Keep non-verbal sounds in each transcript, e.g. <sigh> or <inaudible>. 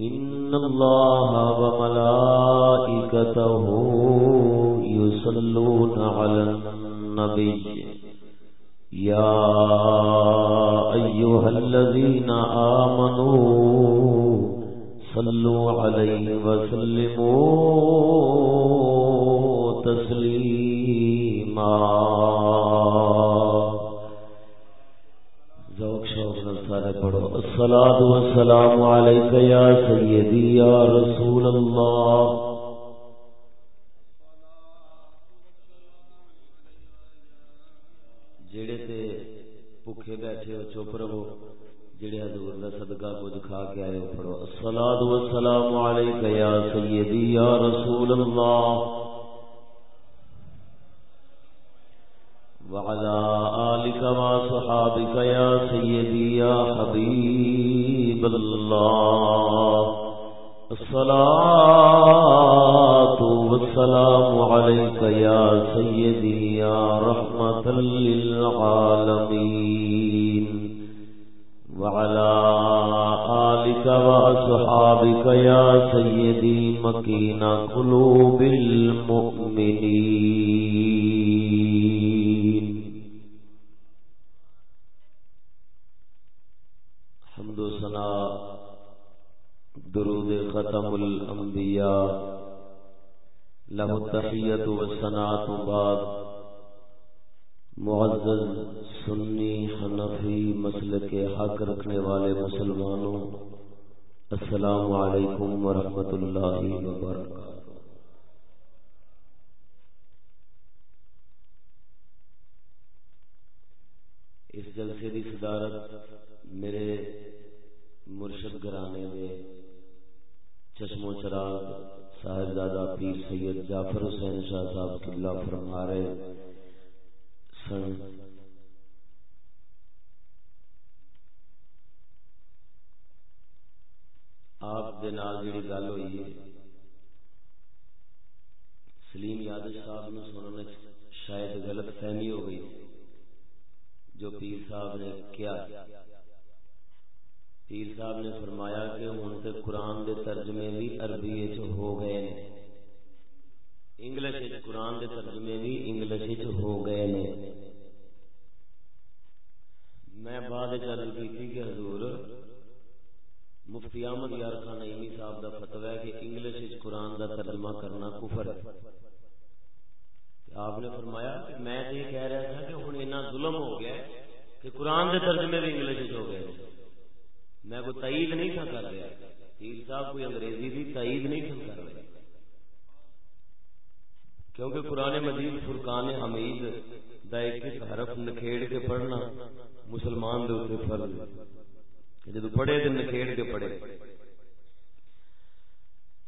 إن الله وملائكته يصلون على النبي. يا أيها الذين آمنوا صلوا عليه وسلموا والسلام علیکہ یا سیدی یا رسول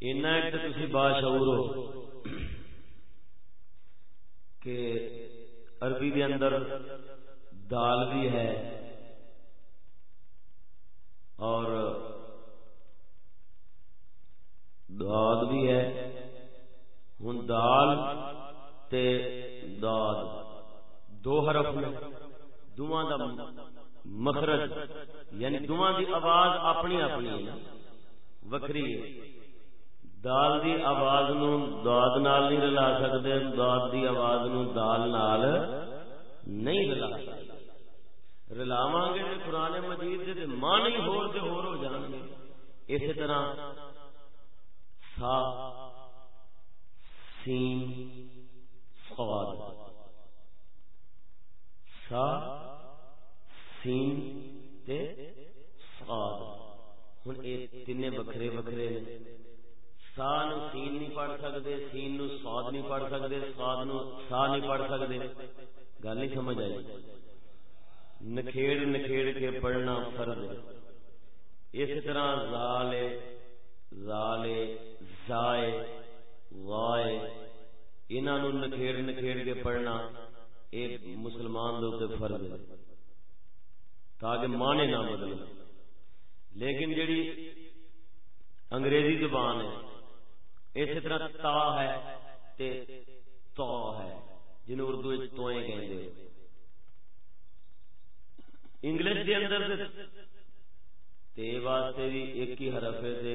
تسی باشعور ہو کہ عربی دے اندر دال بھی ہے اور داد بھی ہے ہوں دال تے داد دو حرف نے دواں دا مخرج یعنی دواں دی آواز اپنی اپنی ہے وکری ہے دال دی آواز نو داد نال نہیں رلا سکتے داد دی آواز نو دال نال نہیں رلا سکتے رلاو گے تو قرآن مجید دے ماں نہیں ہور دے ہور ہو جان گے اسی طرح سا سین سواد سا سین تے سواد ہوں یہ تین وکھرے وکھرے نے سا نو سین نہیں پڑھ سکتے سین نو سواد نہیں پڑھ سکتے سواد نو سا نہیں پڑھ سکتے گل نہیں سمجھ آئی؟ نکھیڑ نکھیڑ کے پڑھنا فرض ہے۔ اس طرح زال زال زائے وائے، انہاں نو نکھیڑ نکھیڑ کے پڑھنا ایک مسلمان دے تے فرض ہے۔ تاکہ معنی نہ بدل لیکن جڑی انگریزی زبان ہے اسی طرح تا ہے تے تو ہے جنہوں اردو توئیں کہیں گے انگلش کے اندر تے واسطے بھی ایک ہی حرف ہے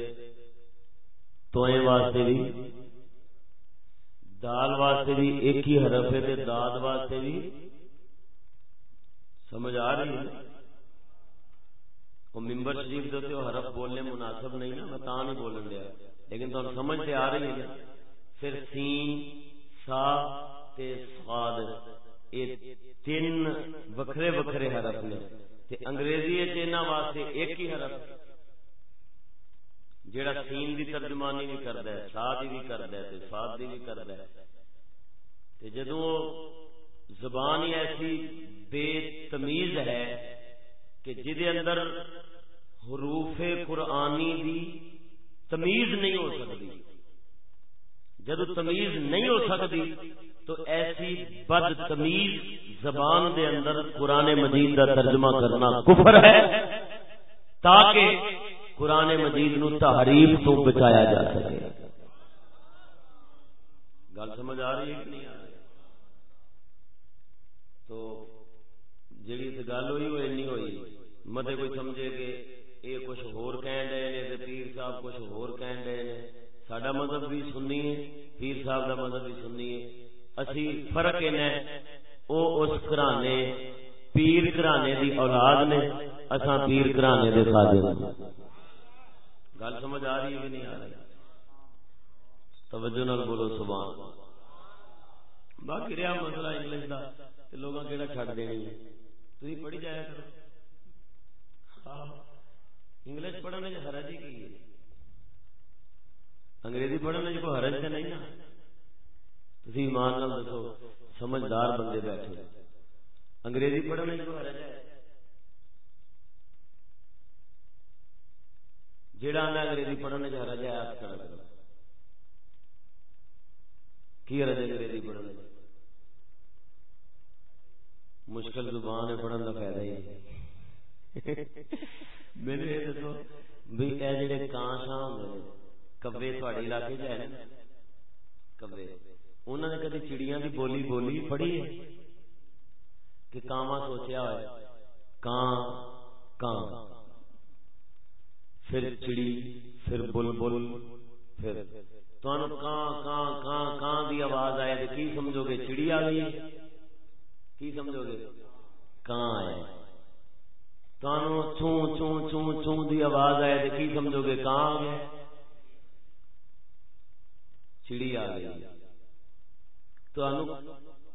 توئے واسطے بھی دال واسطے بھی ایک ہی حرف ہے تے داد واسطے بھی سمجھ آ رہی ہے؟ وہ ممبر شریف دے وہ حرف بولنے مناسب نہیں نا، میں تا نہیں بولن دیا۔ لیکن تو سمجھ تے آ رہی ہے پھر سین، سا تے سواد، یہ تین وکھرے وکھرے حرف نے۔ تے انگریزی چینا واسطے ایک ہی حرف۔ جیڑا سین دی ترجمانی بھی کردا ہے، سا دی بھی کردا ہے، تے سواد دی بھی کردا ہے۔ تے جدوں زبان ہی ایسی بے تمیز ہے کہ جدے اندر حروف قرآنی دی تمیز نہیں ہو سکتی۔ جدو تمیز نہیں ہو سکتی، تو ایسی بد تمیز زبان دے اندر قرآن مجید کا ترجمہ کرنا کفر ہے، تاکہ قرآن مجید نو تحریف تو بچایا جا سکے۔ گل سمجھ آ رہی ہے کہ نہیں آ رہی؟ تو جی گل ہوئی وہ این ہوئی۔ مت کوئی سمجھے کہ یہ کچھ ہور کہن رہے نے پیر صاحب کچھ ہور کہن رہے نے سڈا مذہب بھی سننی ہے پیر صاحب کا مذہب بھی سننی ہے اسی فرق او اس کرانے پیر کرانے دی اولاد نے اساں پیر کرانے دے خادم گل سمجھ آ رہی ہے نہیں آ رہی توجہ نال بولو سبحان باقی رہا مسئلہ انگلش دا تے لوگاں کیڑا چھڈ دینی ہے تسی پڑھی جایا کرو ہاں انگلش پڑھنے میں حرج ہی کی ہے؟ انگریزی پڑھنے میں کوئی حرج تے نہیں نا؟ تھی ایمان نال دسو، سمجھدار بندے بیٹھے۔ انگریزی پڑھنے کو حرج ہے، جیڑا آنا انگریزی پڑھنے کا حرج ہے، آپ کھڑا کرو؟ کی حرج انگریزی پڑھنے مشکل زبان ہے پڑھنے کا فائدہ ہی <laughs> میرے یہ دسو بھی اے جڑے کان شاہ ہوندے کبے تھوڑے علاقے چ ہے کبے انہوں نے کدی چڑیا کی بولی بولی پڑھی ہے کہ کاواں سوچیا ہوا کان کان پھر چڑی پھر بل پھر تمہیں کان کان کان کان دی آواز آئے تو کی سمجھو گے چڑی آ گئی کی سمجھو گے کان آئے تمہیں چون چون چون چون دی آواز آئے تو کی سمجھو گے کان آ گیا چڑی آ گئی تو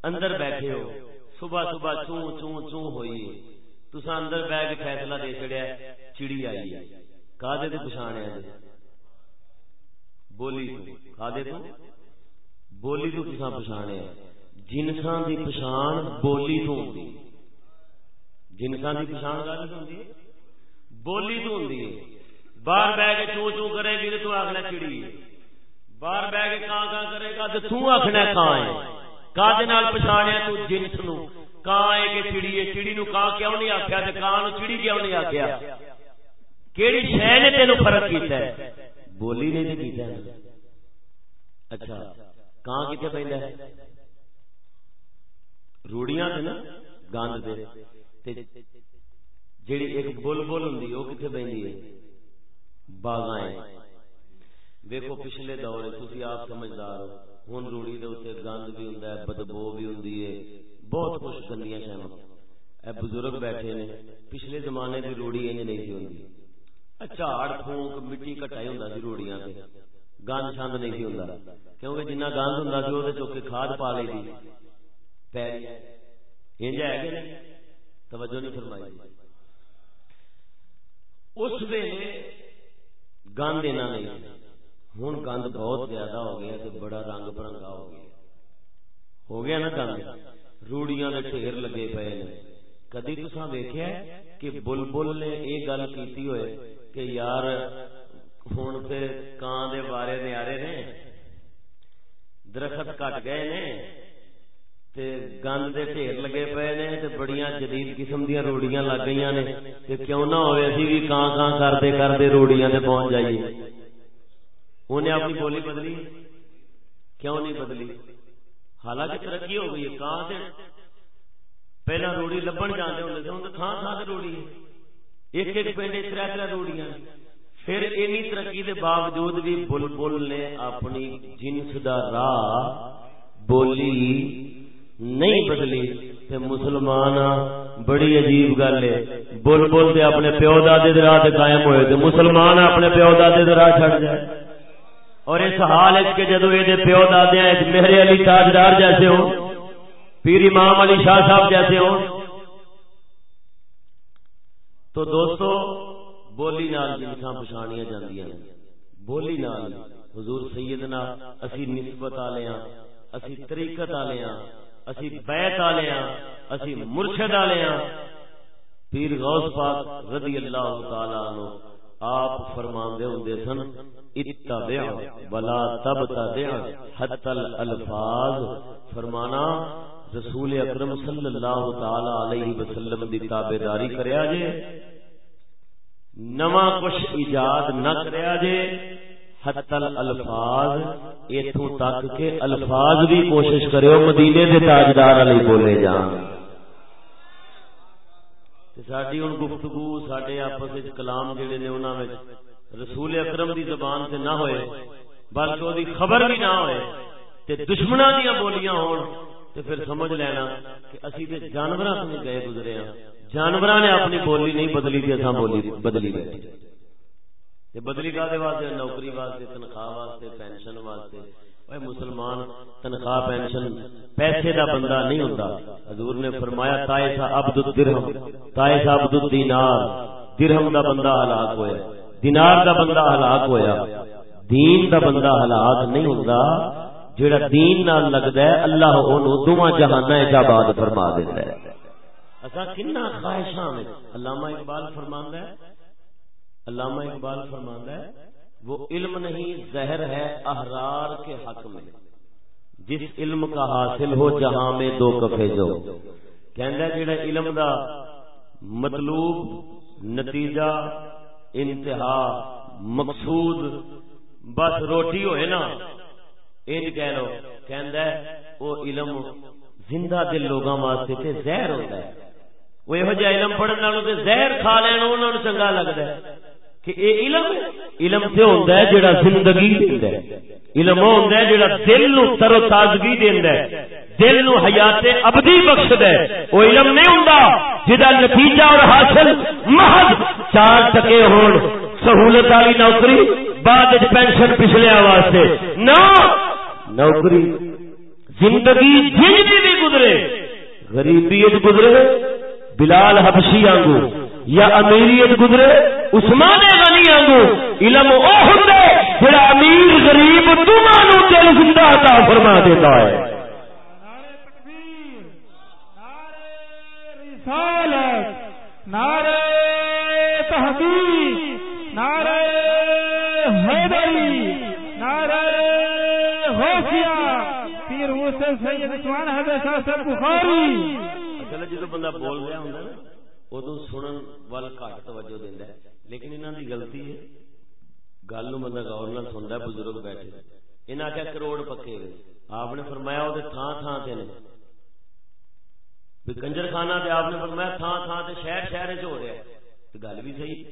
اندر بیٹھے ہو صبح صبح چون چون چون ہوئی تسا اندر بہ کے فیصلہ دے چڑیا چڑی آئی ہے کا دے بولی کا دے تو بولی تو تسا پچھاڑیا جنساں دی پچھان بولی تو ہوندی جنساں دی پچھان کا ہوندی بولی تو ہوندی ہے۔ باہر بہ کے چون چون کرے گی تو آخنا چڑی ہے۔ باہر بہ کے کان کان کرے گا تو تخنا کان ہے کان پچھاڑیا تو جنس نو۔ کان ہے کہ چڑی ہے؟ چڑی نو کان کیوں نہیں آخیا کان نو چڑی کیوں نہیں آخیا کیڑی شہ نے تین فرق کیتا ہے؟ بولی نے تو کیتا ہے۔ اچھا کان کتنے پہنتا ہے؟ روڑیاں نا گند دے۔ جیڑی ایک بل بل ہوں وہ کتنے پہنتی ہے؟ باغائیں ویکو پچھلے دور تھی آپ سمجھدار ہوں روڑی دے گند بھی ہوں بدبو بھی ہوں بہت کچھ گندیا شہم اے بزرگ بیٹھے نے، پچھلے زمانے کی روڑی انج نہیں تھی ہوں جھاڑ اچھا، پھونک، مٹی کٹائی ہوں سی روڑیاں سے گند شند نہیں تھی ہوں کیونکہ جنہ گند ہوں وہ چوکے کھاد پا لی پی انج ہے کہ توجہ نہیں فرمائی۔ اس ویلے گند اینا نہیں ہوں گند بہت زیادہ ہو گیا تو بڑا رنگ برنگا ہو گیا۔ ہو گیا نا گند روڑیاں کے ٹھیر لگے پے نے۔ کدی تصا ویخیا کہ بل بل نے یہ گل کی ہوئے کہ یار ہوں تو کان دے بارے نیارے نے؟ درخت کٹ گئے نے۔ تے گند دے ٹھیر لگے پے نے تے بڑیاں جدید قسم دیا روڑیاں لگ گئی نے تے کیوں نہ ہوئے اسی بھی کان کان کرتے کرتے روڑیاں تے پہنچ جائیے۔ انہیں اپنی بولی بدلی؟ کیوں نہیں بدلی؟ حالانکہ ترقی ہو گئی ہے کہاں سے پہلا روڑی لبن جانے ہوتے ہوں تھان تھان سے روڑی ہے۔ ایک ایک پنڈ تر تر روڑیاں پھر اینی ترقی دے باوجود بھی بل بل نے اپنی جنس دا راہ بولی۔ نہیں بدلی تے مسلمان بڑی عجیب گل ہے۔ بول بول تے اپنے پیو دادے دے راہ تے قائم ہوئے تے مسلمان اپنے پیو دادے دے راہ چھڑ جائے اور اس حال وچ کہ جدوں اے دے پیو دادے وچ میرے علی تاجدار جیسے ہو پیر امام علی شاہ صاحب جیسے ہو تو دوستو، بولی نال جنساں پچھانیاں جاندیاں بولی نال، حضور سیدنا، اسی نسبت والے ہاں اسی طریقت والے ہاں۔ اسی بیت والے ہاں اسی مرشد والے ہاں۔ پیر غوث پاک رضی اللہ تعالی عنہ آپ فرماندے ہوندے سن اتبع ولا تبتدع حتى الالفاظ۔ فرمانا رسول اکرم صلی اللہ تعالی علیہ وسلم دی تابعداری کریا جے۔ نواں کچھ ایجاد نہ کریا جے۔ حتل الفاظ، ایتھوں تک کہ الفاظ بھی کوشش کریو مدینے دے تاجدار علی بولے جان۔ ساری ہوں گفتگو سڈے آپس کلام جڑے نے انہوں میں رسول اکرم دی زبان سے نہ ہوئے، بلکہ وہ خبر بھی نہ ہوئے، تے دشمنوں دیا بولیاں ہون، تے پھر سمجھ لینا کہ اسی تے جانوراں تو گئے گزرے ہیں جانوراں نے اپنی بولی نہیں بدلی تے اساں بولی بدلی بیٹھے۔ بدلی کا واسطے، نوکری واسطے، تنخواہ واسطے، پینشن واسطے۔ اے مسلمان، تنخواہ، پینشن، پیسے دا بندہ نہیں ہوتا حضور نے فرمایا، تائے سا عبد الدرہم، تائے سا عبد الدینار۔ درہم دا بندہ ہلاک ہویا۔ دینار دا بندہ ہلاک ہویا۔ دین دا بندہ ہلاک نہیں ہوتا جڑا دین نال لگدا ہے، اللہ اونوں دوواں جہاناں وچ آباد فرما دیندا ہے۔ اسا کنا خواہشاں وچ، علامہ اقبال فرماندا ہے علامہ اقبال فرمانا ہے، وہ علم نہیں، زہر ہے احرار کے حق میں۔ جس علم کا حاصل ہو، جہاں میں دو کفے جو۔ کہندا جڑا علم دا مطلوب، نتیجہ، انتہا، مقصود، بس روٹی ہوئے نا۔ یہ جی کہہ لو کہندا ہے، وہ علم زندہ دل لوگاں واسطے تے زہر ہوتا ہے۔ وہ یہو جہا علم پڑھن والوں تے زہر کھا لین، انہاں نوں چنگا لگدا ہے۔ کہ اے علم علم تے ہوندا ہے جڑا زندگی دیندا ہے۔ علم او ہوندا ہے جڑا دل نو تر و تازگی دیندا ہے۔ دل نو حیات ابدی بخشدا ہے۔ او علم نہیں ہوندا جدا نتیجہ اور حاصل محض چار ٹکے ہون۔ سہولت والی نوکری، بعد وچ پینشن پچھلے واسطے۔ نہ نوکری، زندگی جن بھی گزرے۔ غریبی گزرے، بلال حبشی آنگو۔ یا امیریت گزرے عثمان غنی آنگو علم او ہندے جڑا امیر غریب نو دل زندہ عطا فرما دیتا ہے۔ نعرہ تحقیق نعرہ حیدری نعرہ غوثیہ پیر حسین سید عثمان حضرت شاہ صاحب بخاری۔ اصل جدو بندہ بول رہا ہوندا نا ادو سنن وال گھٹ توجہ دینا لیکن انہوں کی غلطی ہے۔ گل بندہ غور نہ سنتا بزرگ بیٹھے۔ انہیں آخیا کروڑ پکے آپ نے فرمایا وہ تھان تھان سے کنجر خانہ تے آپ نے فرمایا تھان تھان سے شہر شہر چ ہو رہا ہے۔ تو گل بھی صحیح۔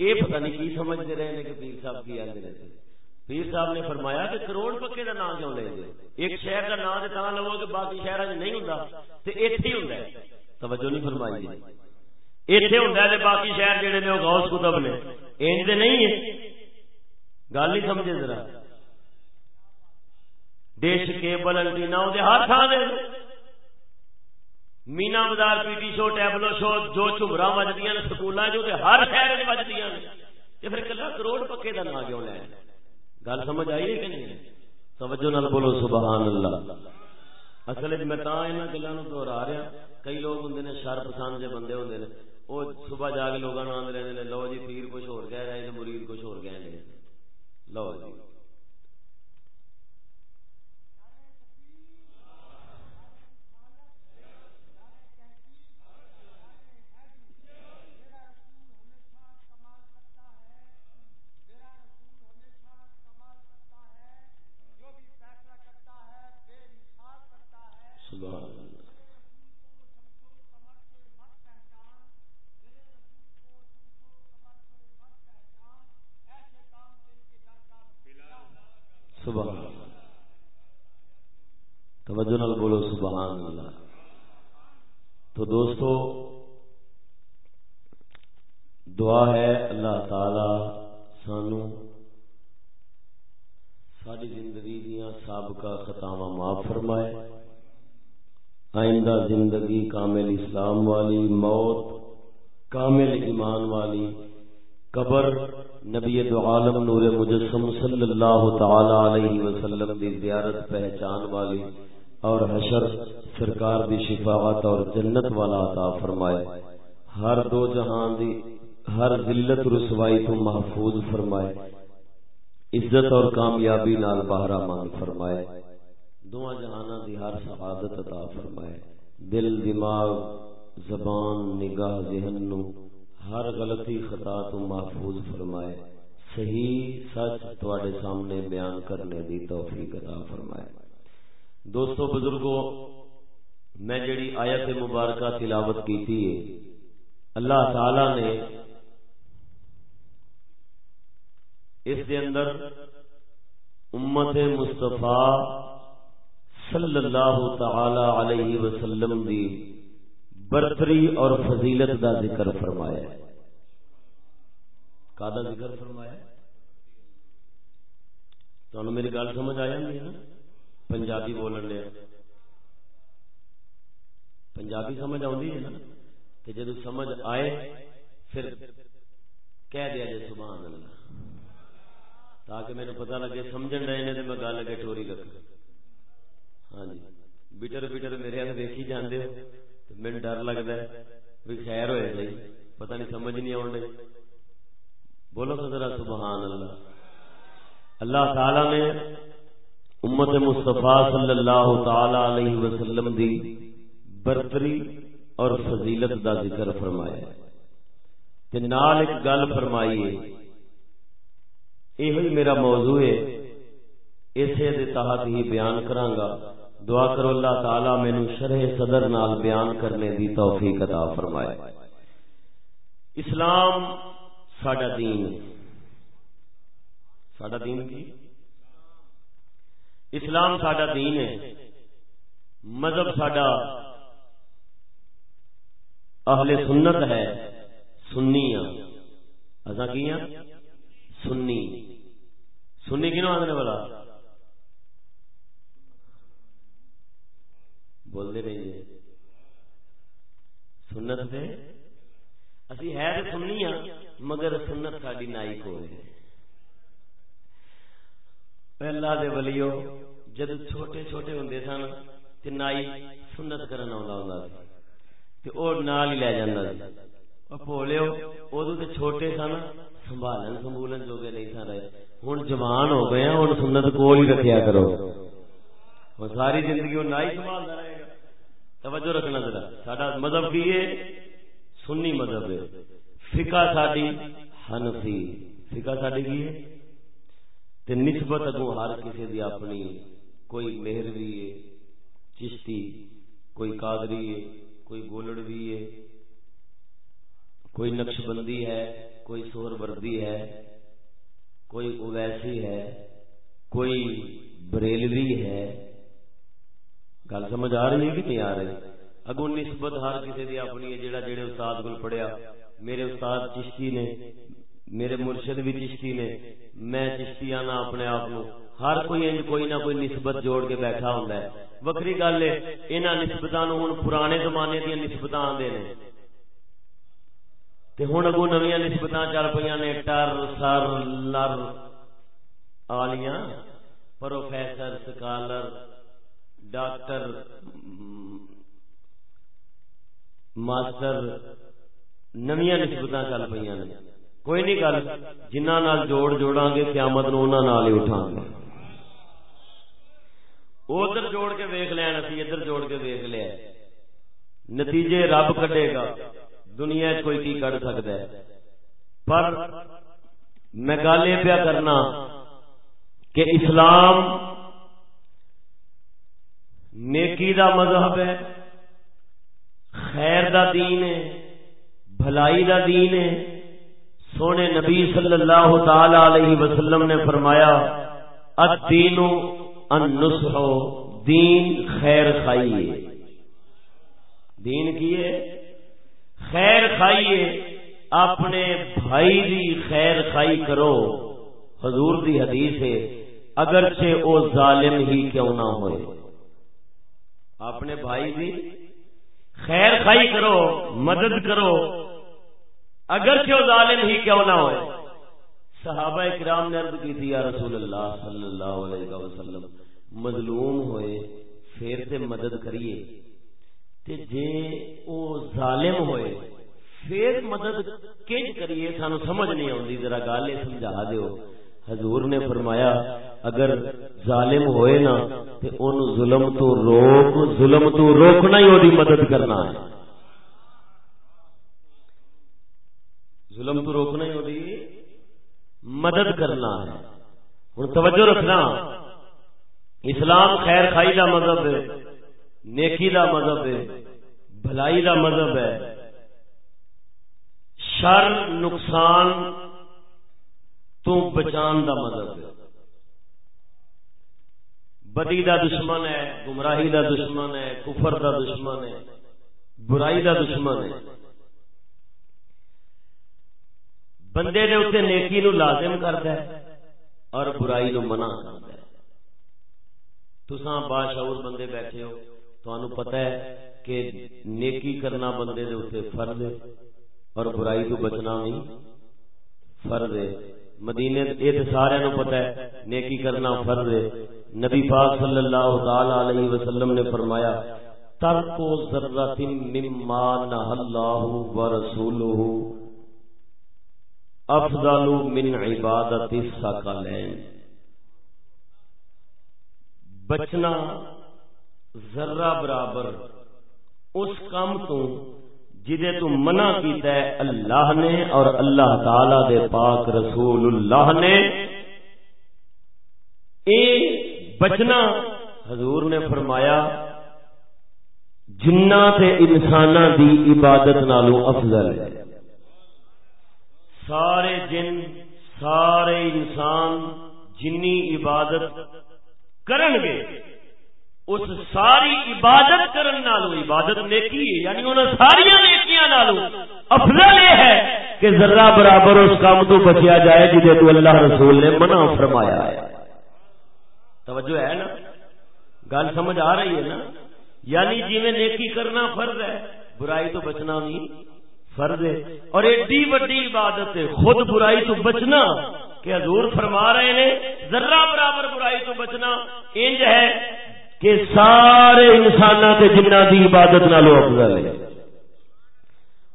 یہ پتہ نہیں کی سمجھتے رہے ہیں کہ پیر صاحب کی آدھے رہتے پیر صاحب نے فرمایا کہ کروڑ پکے کا نام کیوں لیں گے ایک شہر کا نام تو لو کہ باقی شہر نہیں ہوں تو اتنے ہی ہوں توجہ نہیں فرمائی اتنے ہوں باقی شہر جہے نے غوث کتب نے۔ انج نہیں ہے۔ گل نہیں سمجھے ذرا۔ ڈش کیبل انٹینا ہر تھان دے۔ مینا بازار پی ٹی شو، ٹیبلو شو، جو چمرا بجدی سکول جو ہر شہر بجدی پھر کلا کروڑ پکے کا نام کیوں لے؟ گل سمجھ آئی ہے کہ نہیں؟ توجہ نال بولو، سبحان اللہ۔ اصل میں گلوں دوہرا رہا کئی لوگ ہوں نے شر پسند کے بندے ہوں نے۔ وہ صبح جا کے لوگوں آدھے رہتے ہیں لو جی پیر کچھ ہو گئے رہے مرید کچھ ہو گئے ہیں۔ لو جی۔ سبحان توجہ نال بولو سبحان اللہ۔ تو دوستو، دعا ہے اللہ تعالی سانو ساری زندگی دیا سابقہ خطاواں معاف فرمائے۔ آئندہ زندگی کامل اسلام والی، موت کامل ایمان والی، قبر نبی دو عالم نور مجسم صلی اللہ تعالی علیہ وسلم دی زیارت پہچان والی اور حشر سرکار دی شفاعت اور جنت والا عطا فرمائے۔ ہر دو جہان دی ہر ذلت رسوائی تو محفوظ فرمائے۔ عزت اور کامیابی نال بہرا مانگ فرمائے۔ دعا جہانا دی ہر سعادت عطا فرمائے۔ دل، دماغ، زبان، نگاہ، ذہن نو ہر غلطی خطا تو محفوظ فرمائے۔ صحیح سچ تواڈے سامنے بیان کرنے دی توفیق عطا فرمائے۔ دوستو بزرگوں میں جڑی آیت مبارکہ تلاوت کیتی ہے، اللہ تعالی نے اس دے اندر امت مصطفیٰ صلی اللہ تعالی علیہ وسلم دی برتری اور فضیلت دا ذکر فرمایا کا ذکر فرمایا تو میری گل سمجھ آ جاتی ہے نا؟ پنجابی بولن لیا۔ پنجابی سمجھ آتی ہے نا؟ تو جب سمجھ آئے، پھر کہہ دیا جائے سبحان اللہ۔ تاکہ میرے پتہ لگے، سمجھن رہے نے تو میں گل اگے ٹوری رکھ ہاں جی۔ بیٹر بیٹر میرے ویکھی جانے ہو۔ میرے ڈر لگتا ہے۔ بھی خیر ہوئے سی پتہ نہیں سمجھ نہیں آن بولو تو ذرا سبحان اللہ اللہ تعالی نے امت مصطفیٰ صلی اللہ تعالی علیہ وسلم دی برتری اور فضیلت دا ذکر فرمایا تے نال ایک گل فرمائی ہے۔ یہ میرا موضوع ہے۔ اسے دے تحت ہی بیان کرانگا دعا کرو اللہ تعالی مینو شرح صدر نال بیان کرنے دی توفیق عطا فرمائے۔ اسلام ساڈا دین ساڈا دین کی؟ اسلام ساڈا دین ہے۔ مذہب ساڈا اہل سنت ہے۔ سنی ہاں۔ اصا کی سنی۔ سنی کنو آدھنے والا بولتے رہیے سنت سے اسی ہے تو سننی ہاں مگر سنت ساری نائی کو اللہ دے ولیو جد چھوٹے چھوٹے ہوں سن تے نائی سنت کرن آਉਂدا ہوندا سی تے او نال ہی لے جاندا سی او بھولےو اودوں تے چھوٹے سن سنبھالن سنبھولن جوگے نہیں سن رہے ہن جوان ہو گئے ہیں ہن سنت کول ہی رکھیا کرو وہ ساری زندگی وہ نائی سنبھالتا رہے توجہ رکھنا ذرا۔ ساڈا مذہب کی ہے، سنی مذہب ہے۔ فقہ ساڈی حنفی، فقہ ساڈی کی ہے۔ تے نسبت اگوں ہر کسی دی اپنی، کوئی مہروی ہے، چشتی، کوئی قادری ہے، کوئی گولڑوی ہے، کوئی نقش بندی ہے، کوئی سور وردی ہے، کوئی اویسی ہے، کوئی بریلوی ہے گل سمجھ آ رہی ہے کہ نہیں آ رہی؟ اگو نسبت ہر کسی دی اپنی ہے، جیڑا جیڑے استاد کو پڑھیا۔ میرے استاد چشتی نے، میرے مرشد بھی چشتی نے، میں چشتی آنا اپنے آپ کو ہر کوئی انج کوئی نہ کوئی نسبت جوڑ کے بیٹھا ہوں ہے۔ وکری گل ہے، انہاں نسبتاں نو ہن پرانے زمانے دی نسبتاں آندے نے۔ تے ہن اگوں نویاں نسبتاں چل پیاں نے، ٹر، سر، لر، آلیاں، پروفیسر، سکالر ڈاکٹر، ماسٹر، نویاں نسبت چل پہ کوئی نہیں گل جنہ جوڑ جوڑا گے، قیامت نو نال ہی اٹھا گے۔ ادھر جوڑ کے ویخ لیا اسی ادھر جوڑ کے ویخ لیا۔ نتیجے رب کڈے گا، دنیا کوئی کی کڈ سکتا ہے۔ پر میں گل یہ پیا کرنا کہ اسلام نیکی دا مذہب ہے، خیر دا دین ہے، بھلائی دا دین ہے۔ سونے نبی صلی اللہ تعالی علیہ وسلم نے فرمایا الدین النصح، دین خیر خائیے دین کیے خیر خائیے اپنے بھائی دی خیر خائی کرو۔ حضور دی حدیث ہے، اگرچہ او ظالم ہی کیوں نہ ہوئے۔ اپنے بھائی دی خیر خائی کرو مدد کرو۔ اگرچہ او ظالم ہی کیوں نہ ہوئے۔ صحابہ کرام نے عرض کی تھی یا رسول اللہ صلی اللہ علیہ وسلم مظلوم ہوئے پھر تے مدد کریے۔ تے جے او ظالم ہوئے پھر مدد کنج کریے؟ سانو سمجھ نہیں آتی ذرا گل یہ سمجھا دیو۔ حضور نے فرمایا، اگر ظالم ہوئے نا، تے ان ظلم تو روک، ظلم تو روکنا ہی وہی مدد کرنا ہے۔ ظلم تو روکنا ہی وہی مدد کرنا ہے۔ ہوں توجہ رکھنا۔ اسلام خیر خائی کا مذہب ہے، نیکی کا مذہب ہے، بھلائی کا مذہب ہے۔ شر، نقصان تو بچان دا مذہب ہے۔ بدی دا دشمن ہے، گمراہی دا دشمن ہے، کفر دا دشمن ہے، برائی دا دشمن ہے۔ بندے دے اتنے نیکی نو لازم کرتا ہے اور برائی نو منع کرتا ہے۔ تساں باشعور بندے بیٹھے ہو تو پتہ ہے کہ نیکی کرنا بندے دے اتنے فرض ہے اور برائی تو بچنا بھی فرض ہے۔ مدینے یہ تو سارے نو پتہ ہے، نیکی کرنا فرض ہے۔ نبی پاک صلی اللہ تعالی علیہ وسلم نے فرمایا، ترک ذرۃ مما نہ اللہ ورسولہ افضل من عبادت الثقلین بچنا ذرہ برابر، اس کام تو جدے تو منع کیتا ہے اللہ نے اور اللہ تعالی دے پاک رسول اللہ نے۔ اے بچنا، حضور نے فرمایا جنہ تے انساناں دی عبادت نالوں افضل ہے۔ سارے جن، سارے انسان جنی عبادت کرن گے اس ساری عبادت کرن نالو عبادت نیکی ہے یعنی انہوں ساری نیکیاں نالو افضل یہ ہے کہ ذرہ برابر اس کام تو بچیا جائے جسے تو اللہ رسول نے منع فرمایا ہے۔ توجہ ہے نا؟ گل سمجھ آ رہی ہے نا؟ یعنی جی نیکی کرنا فرض ہے، برائی تو بچنا بھی فرض ہے۔ اور ایڈی وڈی عبادت ہے، خود برائی تو بچنا، کہ حضور فرما رہے ہیں، ذرہ برابر برائی تو بچنا، انج ہے کہ سارے انسان کے جنہ دی عبادت نالو افضل ہے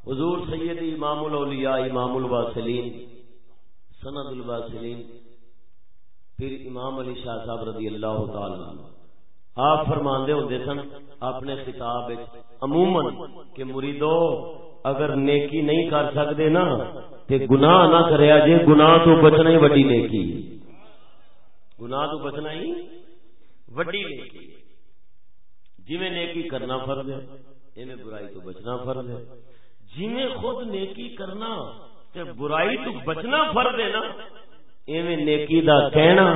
حضور سید امام الاولیاء، امام الواسلین، سند الواسلین، پھر امام علی شاہ صاحب رضی اللہ تعالی آپ فرماندے ہوندے سن اپنے خطاب عموماً کہ مریدو، اگر نیکی نہیں کر سکتے نا، تے گناہ نہ کریا جے گناہ تو بچنا ہی وڈی نیکی۔ گناہ تو بچنا ہی وڈی نیکی۔ جی نیکی کرنا فرض ہے ایویں برائی تو بچنا فرض ہے۔ جی خود نیکی کرنا تے برائی تو بچنا فرض ہے نا، ایویں نیکی دا کہنا،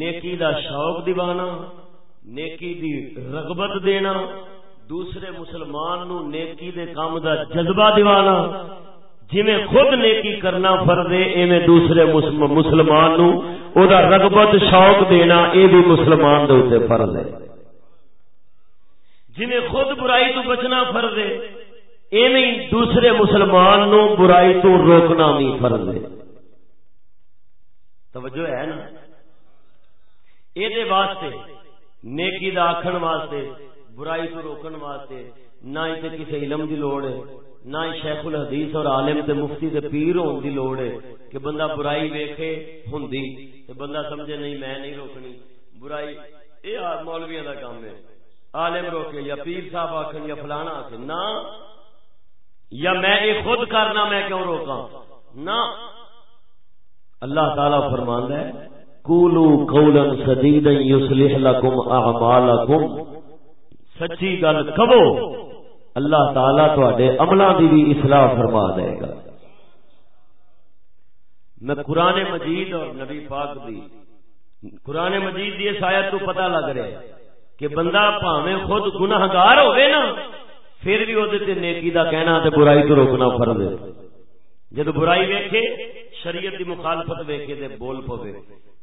نیکی دا شوق دیوانا نیکی دی رغبت دینا، دوسرے مسلمان نو نیکی دے کام دا جذبہ دیوانا جی خود نیکی کرنا فرض ہے، ایویں دوسرے مسلمان نو او دا رغبت، شوق دینا، اے بھی مسلمان دے اوتے فرض ہے۔ جنہیں خود برائی تو بچنا فرض ہے ایویں دوسرے مسلمان نو برائی تو روکنا بھی فرض ہے۔ توجہ ہے نا؟ یہ واسطے، نیکی دا آخر واسطے، برائی تو روکن واسطے، نہ ہی کسی علم دی لوڑ ہے، نہ شیخ الحدیث اور عالم تے مفتی تے پیر ہون دی لوڑ ہے کہ بندہ برائی ویکھے ہوندی تے بندہ سمجھے نہیں، میں نہیں روکنی۔ برائی یہ مولویاں دا کام ہے۔ عالم روکے یا پیر صاحب آخر یا فلانا آخر نہ یا میں یہ خود کرنا، میں کیوں روکا نہ اللہ تعالی فرمان ہے، کولو قولا سدید یصلح لكم اعمالکم. سچی گل کہو، اللہ تعالی تواڈے عملاں دی بھی اصلاح فرما دے گا۔ میں قرآن مجید اور نبی پاک دی، قرآن مجید دی اس آیت تو پتہ لگ رہا ہے۔ کہ بندہ پاویں خود گناہگار ہوئے نا، پھر بھی وہ نیکی دا کہنا تے برائی تو روکنا فرض ہے۔ جب برائی ویکھے، شریعت دی مخالفت ویکھے تے بول پوے۔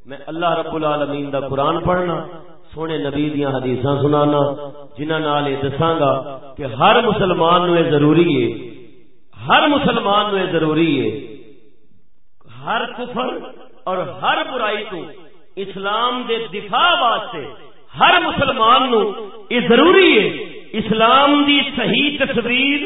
میں اللہ رب العالمین دا قرآن پڑھنا، سونے نبی دیاں حدیثاں سنانا جنہ نال یہ دساں گا کہ ہر مسلمان نو ضروری ہے، ہر مسلمان نو ضروری ہے، ہر کفر اور ہر برائی تو اسلام دے دفاع واسطے ہر مسلمان نو یہ ضروری ہے اسلام دی صحیح تصویر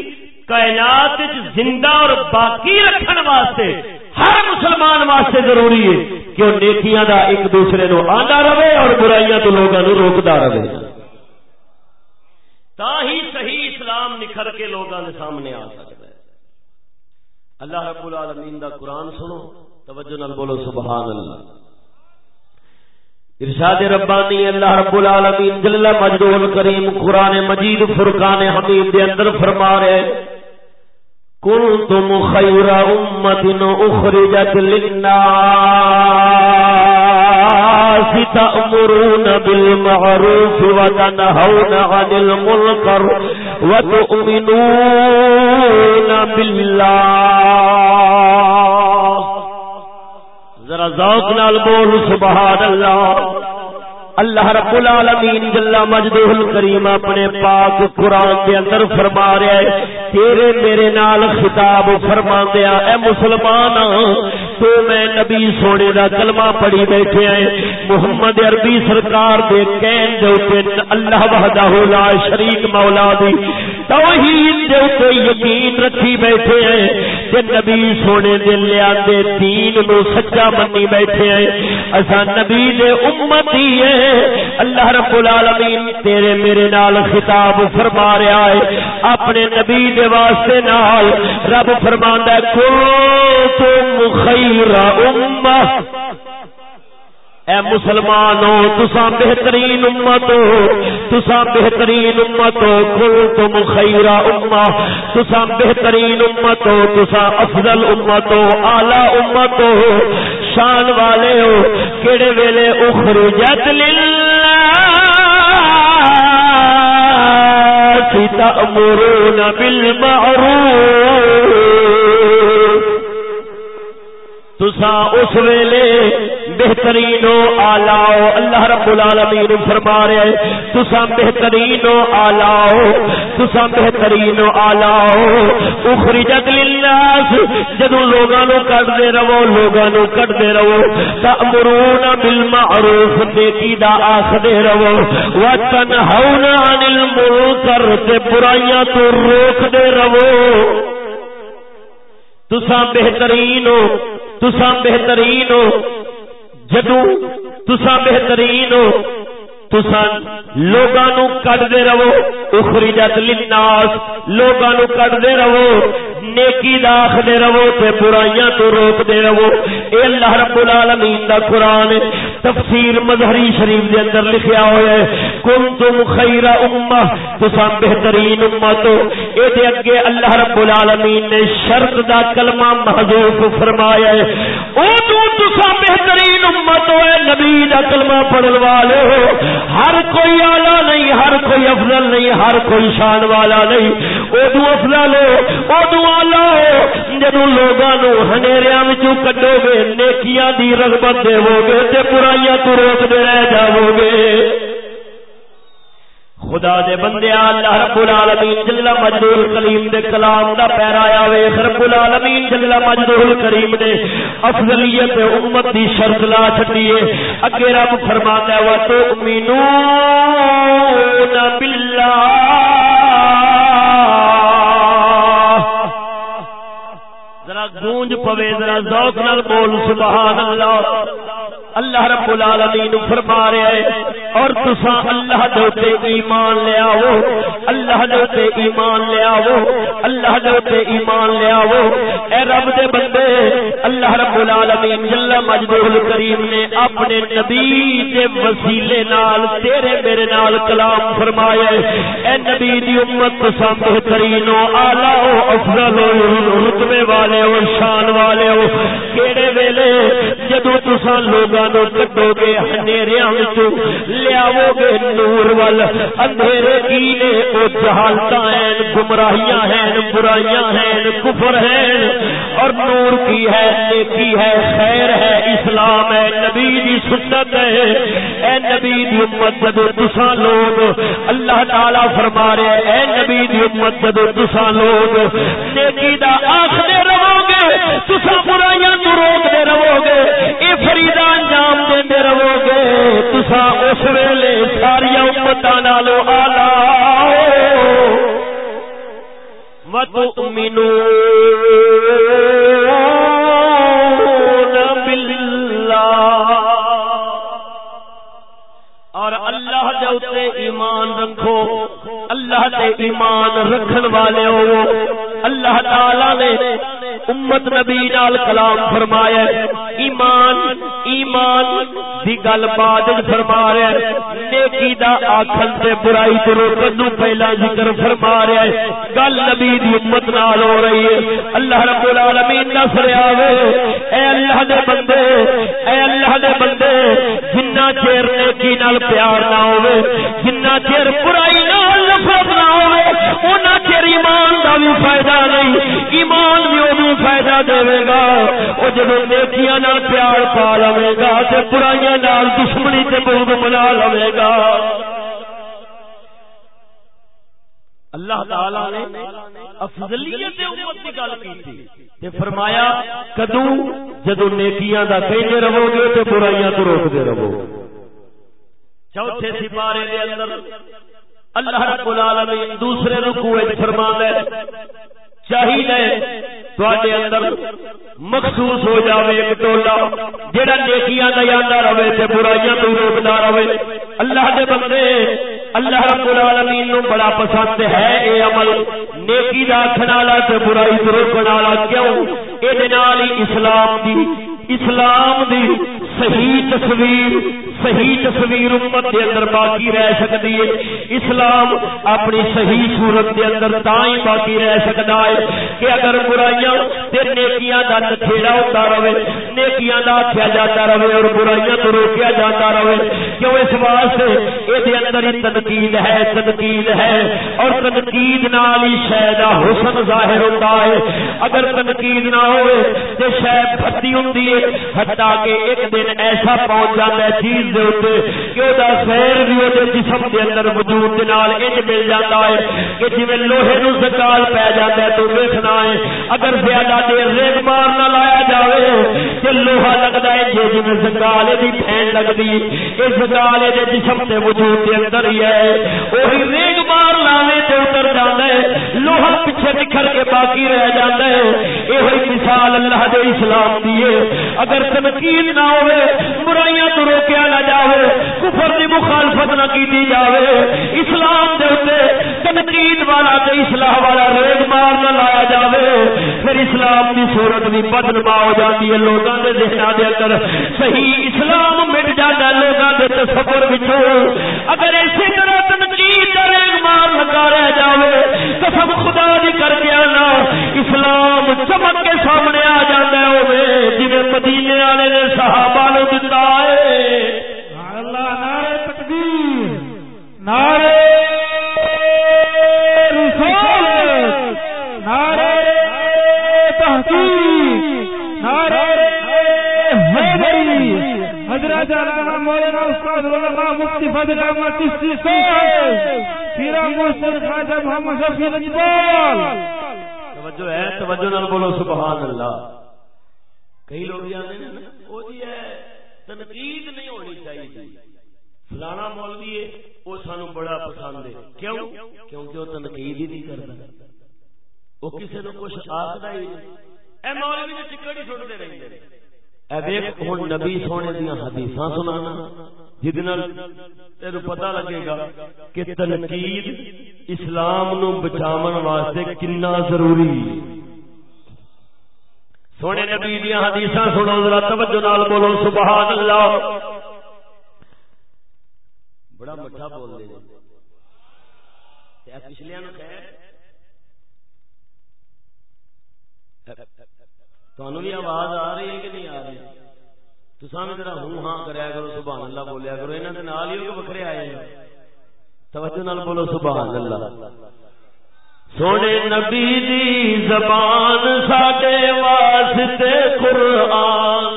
کائنات زندہ اور باقی رکھن واسطے ہر مسلمان واسطے ضروری ہے کہ وہ نیکیاں دا ایک دوسرے نو آندا رہے اور برائیاں تو لوگوں نو روکدا رہے۔ تا ہی صحیح اسلام نکھر کے لوگوں کے سامنے آ سکتا ہے۔ اللہ رب العالمین دا قرآن سنو، توجہ نال بولو سبحان اللہ۔ ارشاد ربانی، اللہ رب العالمین جل مجدول کریم، قرآن مجید، فرقان حمید دے اندر فرما رہے کنتم خیر امت اخرجت للناس تأمرون بالمعروف وتنهون عن المنكر وتؤمنون بالله ذوق نال بول سبحان اللہ اللہ رب العالمین جل مجدہ الکریم اپنے پاک قرآن دے اندر فرما رہا ہے، تیرے میرے نال خطاب فرما دیا اے مسلمان تو میں نبی سونے دا کلمہ پڑھی بیٹھے ہیں محمد عربی سرکار دے کہن دے اوتے اللہ وحدہ لا شریک مولا دی توحید دے اوتے یقین رکھی بیٹھے ہیں تے نبی سونے دے لیا دے دین نو سچا منی بیٹھے ہیں۔ اسا نبی دے امتی ہیں۔ اللہ رب العالمین تیرے میرے نال خطاب فرما رہا ہے۔ اپنے نبی دے واسطے نال رب فرماندا ہے کو تم خیر امہ اے مسلمانوں تسا بہترین امت ہو تسا بہترین امت ہو، کل تم خیرا امہ۔ تسا بہترین امت ہو تسا افضل امت ہو، اعلی امت ہو۔ شان والے ہو، کیڑے ویلے اخرجت للہ تأمرون بالمعروف۔ تسا اس ویلے بہترین آلاؤ اللہ رب العالمین فرما رہے ہیں۔ تسا بہترین آلاؤ تسا بہترین آلاؤ اخرجت للناس۔ جدو لوگاں نو کٹ دے رہو، لوگاں نو کٹ دے رہو، تأمرون بالمعروف، نیکی دا آخ دے رہو۔ وتنہون عن المنکر، تے برائیاں تو روک دے رہو۔ تسا بہترین ہو تسا بہترین ہو۔ جدو تسا بہترین ہو تسا لوگاں نو کڈ دے رہو، اخرجت للناس لوگاں نو کڈ دے رہو، نیکی دا دے رہو تے برائیاں تو روک دے رہو۔ اے اللہ رب العالمین دا قرآن تفسیر مظہری شریف دے اندر لکھیا ہوا ہے، کنتم خیر امہ تسا بہترین امت ہو اے دے اگے اللہ رب العالمین نے شرط دا کلمہ محذوف فرمایا ہے۔ او تو تسا بہترین امت ہو اے نبی دا کلمہ پڑھن والے ہو۔ ہر کوئی آلہ نہیں، ہر کوئی افضل نہیں، ہر کوئی شان والا نہیں۔ ادو افضل ہو ادو آلہ ہو جدو لوگوں ہنیریا کڈو گے نیکیاں دی رغبت دے گے تے برائیاں تو روک دے رہ جاؤ گے خدا دے بندے اللہ رب العالمین جل مجدول کلیم دے کلام دا پیرایا وے رب العالمین جل مجدول کریم دے افضلیت امت دی شرط لا چھڈیے اگے رب فرماتا ہے وا تؤمنون بالله۔ ذرا گونج پوے، ذرا ذوق نال بول، سبحان اللہ۔ اللہ رب العالمین فرما رہے ہیں، اور تسا اللہ دوتے ایمان لے آو اللہ دوتے ایمان لے آو اللہ دوتے ایمان لے آو اے رب دے بندے، اللہ رب العالمین جل مجدہ الکریم نے اپنے نبی دے وسیلے نال، تیرے میرے نال کلام فرمایا اے نبی دی امت تسا بہترین ہو اعلی ہو افضل ہو رتبے والے ہو شان والے ہو۔ کیڑے ویلے جدو تسا لوگاں نو کڈو گے ہنیریاں وچوں لیاو گے نور ول۔ اندھیرے کی نے او جہالتاں ہیں گمراہیاں ہیں برائیاں ہیں کفر ہیں اور نور کی ہے، نیکی ہے، خیر ہے، اسلام ہے، نبی دی سنت ہے۔ اے نبی دی امت جدو تسا لوگ اللہ تعالی فرما رہے اے نبی دی امت جدو تسا لوگ نیکی دا آخر وتؤمنون بالله۔ اور اللہ دے اوتے ایمان رکھو۔ اللہ دے ایمان رکھن والے ہو۔ اللہ تعالی نے امت نبی نال کلام فرمایا ایمان ایمان دی گل بعد فرما رہا ہے۔ نیکی دا آکھن تے برائی تو روکن نو پہلا ذکر فرما رہا ہے۔ گل نبی دی امت نال ہو رہی ہے۔ اللہ رب العالمین نصر آوے اے اللہ دے بندے، اے اللہ دے بندے، جنہ چیر نیکی نال پیار نہ ہوے جنہ چیر برائی ہوے اونہ چیر ایمان دا بھی فائدہ نہیں، ایمان بھی او فائدہ دے گا۔ او جدوں نیکیاں نال پیار پا لوے گا، تے برائیاں نال دشمنی تے بغض منا لوے گا۔ اللہ تعالی نے افضلیت امت کی گل کی تے فرمایا کدو جدو نیکیاں دا کہندے رہو گے، تے برائیاں تو روکدے رہو۔ چوتھے سپارے دے اندر اللہ رب العالمین دوسرے رکوع وچ فرماندا ہے، چاہیے تواڈے اندر مخصوص ہو جاوے ایک ٹولا جڑا نیکیاں دا یاندا رہے تے برائیاں تو روکدا رہے۔ اللہ دے بندے، اللہ رب العالمین نو بڑا پسند ہے اے عمل۔ نیکی دا آکھن والا تے برائی تو روکن والا کیوں؟ اے دے نال ہی اسلام دی اسلام دی صحیح تصویر صحیح تصویر امت دے اندر باقی رہ سکتی ہے۔ اسلام اپنی صحیح صورت دے اندر تا باقی رہ سکتا ہے کہ اگر برائیاں تے نیکیاں دا نکھیڑا ہوتا رہے، نیکیاں دا آکھیا جاتا رہے اور برائیاں تو روکیا جاتا رہے، کیوں اس واسطے اے دے اندر ہی تنقید ہے تنقید ہے۔ اور تنقید نال ہی شے دا حسن ظاہر ہوتا ہے۔ اگر تنقید نہ ہوئے تے شے پھٹی ہوندی ہے حتا کہ ایک دن ایسا پہنچ جاتا ہے چیز دے اوتے کہ او دا خیر بھی او جسم دے اندر وجود دے نال انج مل جاتا ہے کہ جویں لوہے نو زکال پے جاتا ہے تو ویکھنا ہے، اگر زیادہ دیر ریگ مار نہ لایا جاوے تے لوہا لگدا ہے، جے جویں زکال دی پھین لگدی، اے زکال دے جسم دے وجود دے اندر ہی ہے وہی ریگ مار اتر جاندا ہے، لوہا پیچھے نکھر کے باقی رہ جاندا ہے۔ اے ہوئی مثال اللہ دے اسلام دی ہے۔ اگر تنقید نہ ہوے برائیاں تو روکیا نہ جاوے، کفر دی مخالفت نہ کی جاوے۔ اسلام دے اوتے تنقید والا تے اصلاح والا ریگ مار نہ لایا جاوے۔ پھر اسلام دی صورت بھی بدنما ہو جاتی ہے۔ لوگاں دے ذہناں دے اندر صحیح اسلام مٹ جاتا ہے، لوگاں دے تصور وچوں۔ اگر اسی طرح تنقید دا ریگ مار لگا رہ جاوے۔ قسم خدا دی کر کے آنا۔ اسلام چمک کے سامنے آ جانا ہے ہوے جویں مدینے والے نے صحابہ نو دتا ہے۔ اللہ، نعرہ تکبیر۔ نعرہ مولانا استاد علماء مفتی فضل احمد چشتی صاحب پیرا محسن خواجہ محمد شفیع اقبال توجہ ہے، توجہ نال بولو، سبحان اللہ۔ کئی لوگ جی نا جی ہے، تنقید نہیں ہونی چاہیے۔ فلانا مولوی ہے، وہ سانو بڑا پسند ہے۔ کیوں؟ کیونکہ وہ تنقید ہی نہیں کرتا۔ وہ کسی نے کچھ آخر ہی نہیں۔ اے مولوی نے ہی چھوڑتے رہتے ہیں ہوں نبی سونے دیا حدیث سنانا۔ جہد پتا لگے گا کہ تنقید اسلام نو بچاون واسطے کنا ضروری۔ سونے نبی دیا حدیث سنو، ذرا توجہ نال بولو، سبحان اللہ۔ بڑا مٹھا بول دے۔ پچھلے تمہیں بھی آواز آ رہی ہے کہ نہیں آ رہی؟ سامنے ذرا ہوں ہاں کریا کرو، سبحان اللہ بولیا کرو۔ انہاں دے نال ہی بکھرے آئے ہیں؟ توجہ نال بولو، سبحان اللہ۔ سونے نبی دی زبان ساڈے واسطے قرآن۔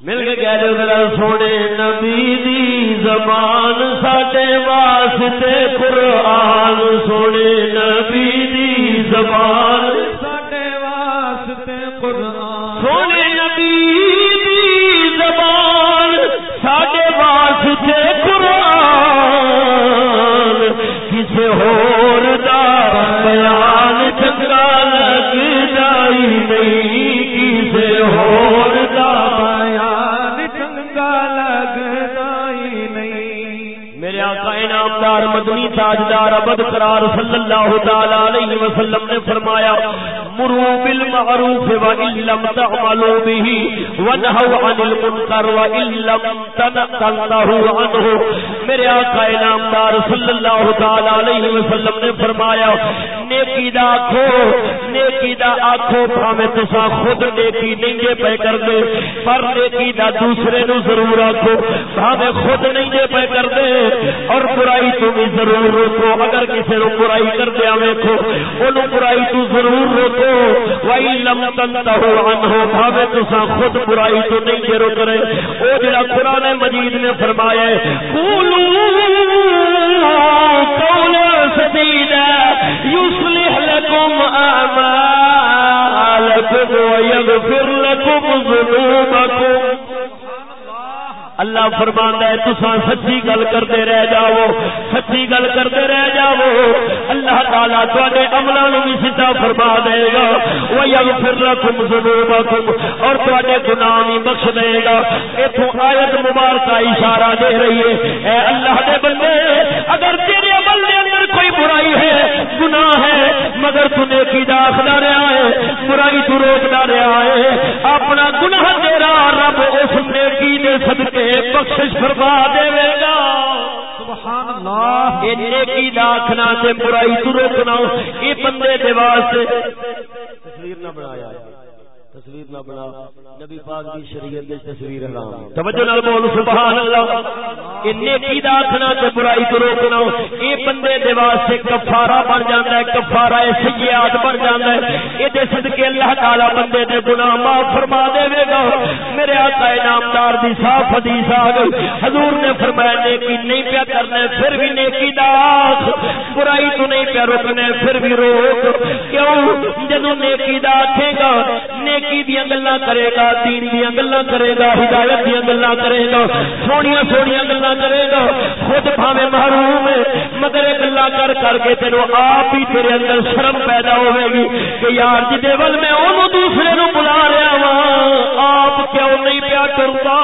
مل کے کہہ دو ذرا، سونے نبی دی زبان ساڈے واسطے قرآن۔ سونے مدنی تاجدار ابد قرار صلی اللہ تعالی علیہ وسلم نے فرمایا مروا بالمعروف وان لم تعملوا به ونهوا عن المنكر وان لم تنتهوا عنه میرے آقا انعامدار صلی اللہ تعالی علیہ وسلم نے فرمایا، نیکی دا آکھو نیکی دا آکھو بھاویں تساں خود نیکی نہیں جے پے کردے پر نیکی دا دوسرے نو ضرور آکھو بھاویں خود نہیں جے پے کردے اور برائی تو بھی ضرور روکو، اگر کسی نو برائی کردیا ویکھو اونوں برائی تو ضرور روکو وہی لم بھاوے تسا خود برائی تو نہیں جے روک رہے۔ او جڑا قرآن مجید نے فرمایا ہے قولو قولا سدیدا یصلح لکم اعمالکم ویغفر لکم ذنوبکم اللہ فرماندا ہے، تساں سچی گل کرتے رہ جاؤ، سچی گل کرتے رہ جاؤ، اللہ تعالی تواڈے عملاں نو بھی سچا فرما دے گا و یغفر لكم ذنوبکم اور تواڈے گناہ بھی بخش دے گا۔ ایتھوں آیت مبارکہ اشارہ دے رہی ہے، اے اللہ دے بندے، اگر تے برائی ہے گناہ ہے مگر تو نیکی دا آخدا رہا ہے برائی تو روکدا رہا ہے اپنا گناہ تیرا رب اس نیکی دے صدقے بخشش فرما دے گا۔ سبحان اللہ۔ یہ نیکی دا آخنا تے برائی تو روکنا یہ بندے دے واسطے تصویر نہ بنایا۔ تصویر نہ بنا، نبی پاک دی شریعت دی تصویر حرام توجہ نال بول سبحان اللہ کہ نیکی دا آکھنا تے برائی تو روکنا اے بندے دے واسطے کفارہ بن جاندا ہے، کفارہ سیئات بن جاندا ہے۔ اے دے صدقے اللہ تعالی بندے دے گناہ معاف فرما دے گا۔ میرے آقا انعامدار دی صاف حدیث آ گئی۔ حضور نے فرمایا، نیکی نہیں پیا کرنا، پھر بھی نیکی دا آخ برائی تو نہیں پیا روکنا پھر بھی روک۔ کیوں؟ جدوں نیکی دا آکھے گا، نیکی دیا گلا کرے گا، دین دیا گلا کرے گا، ہدایت دیا گلا کرے گا سونی سونی گلا کرے گا۔ خود بھاوے محروم ہے، مگر گلا کر کر کے تینو آپ ہی تیرے اندر شرم پیدا ہوے گی کہ یار جی ول میں انہوں دوسرے نو بلا رہا وا آپ کیوں نہیں پیا کرتا؟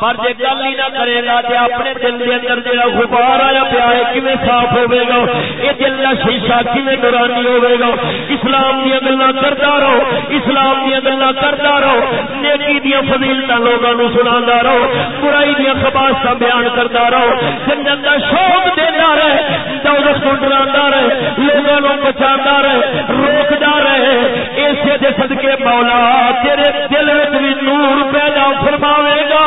پر جے گل ہی نہ کرے گا تے اپنے دل دے اندر جڑا غبار آیا پیا ہے، کیویں صاف ہوے گا؟ اے دل دا شیشہ کیویں نورانی ہوے گا؟ اسلام دی گلاں کردا رہو، اسلام دی گلاں کردا رہو، نیکی دی فضیلتاں لوکاں نو سناندا رہو، برائی دی خباستاں بیان کردا رہو، جنت دا شوق دیندا رہے دوزخ تو ڈراندا رہے لوکاں نو بچاندا رہے، روکدا رہے۔ ایسے دے صدقے مولا تیرے دل وچ بھی نور پیدا فرماوے گا۔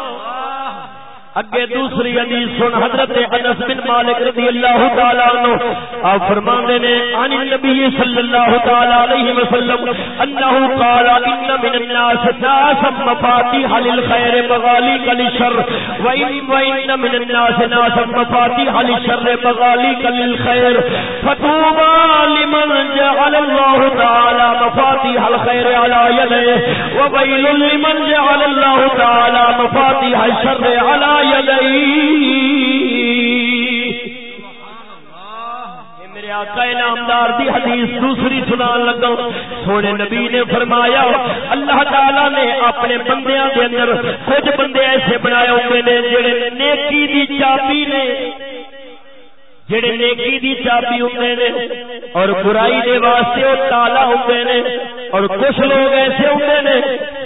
اگے دوسری حدیث سن حضرت انس بن مالک رضی اللہ تعالی عنہ۔ آپ فرماندے نے ان نبی صلی اللہ تعالی علیہ وسلم انه قال، ان من الناس ناس مفاتيح للخير مغاليق للشر وان وان من الناس ناس مفاتيح للشر مغاليق للخير فتوبى لمن جعل الله تعالى مفاتيح الخير على يده وويل لمن جعل الله تعالى مفاتيح الشر على میرے آقا نامدار دی حدیث دوسری سنان لگا سونے نبی نے فرمایا، اللہ تعالی نے اپنے بندیاں دے اندر کچھ بندے ایسے بنائے ہوئے نے جڑے نیکی دی چابی نے جڑے نیکی دی چابی ہوندے نے اور برائی دے واسطے او تالا ہوندے نے اور کچھ لوگ ایسے ہوندے نے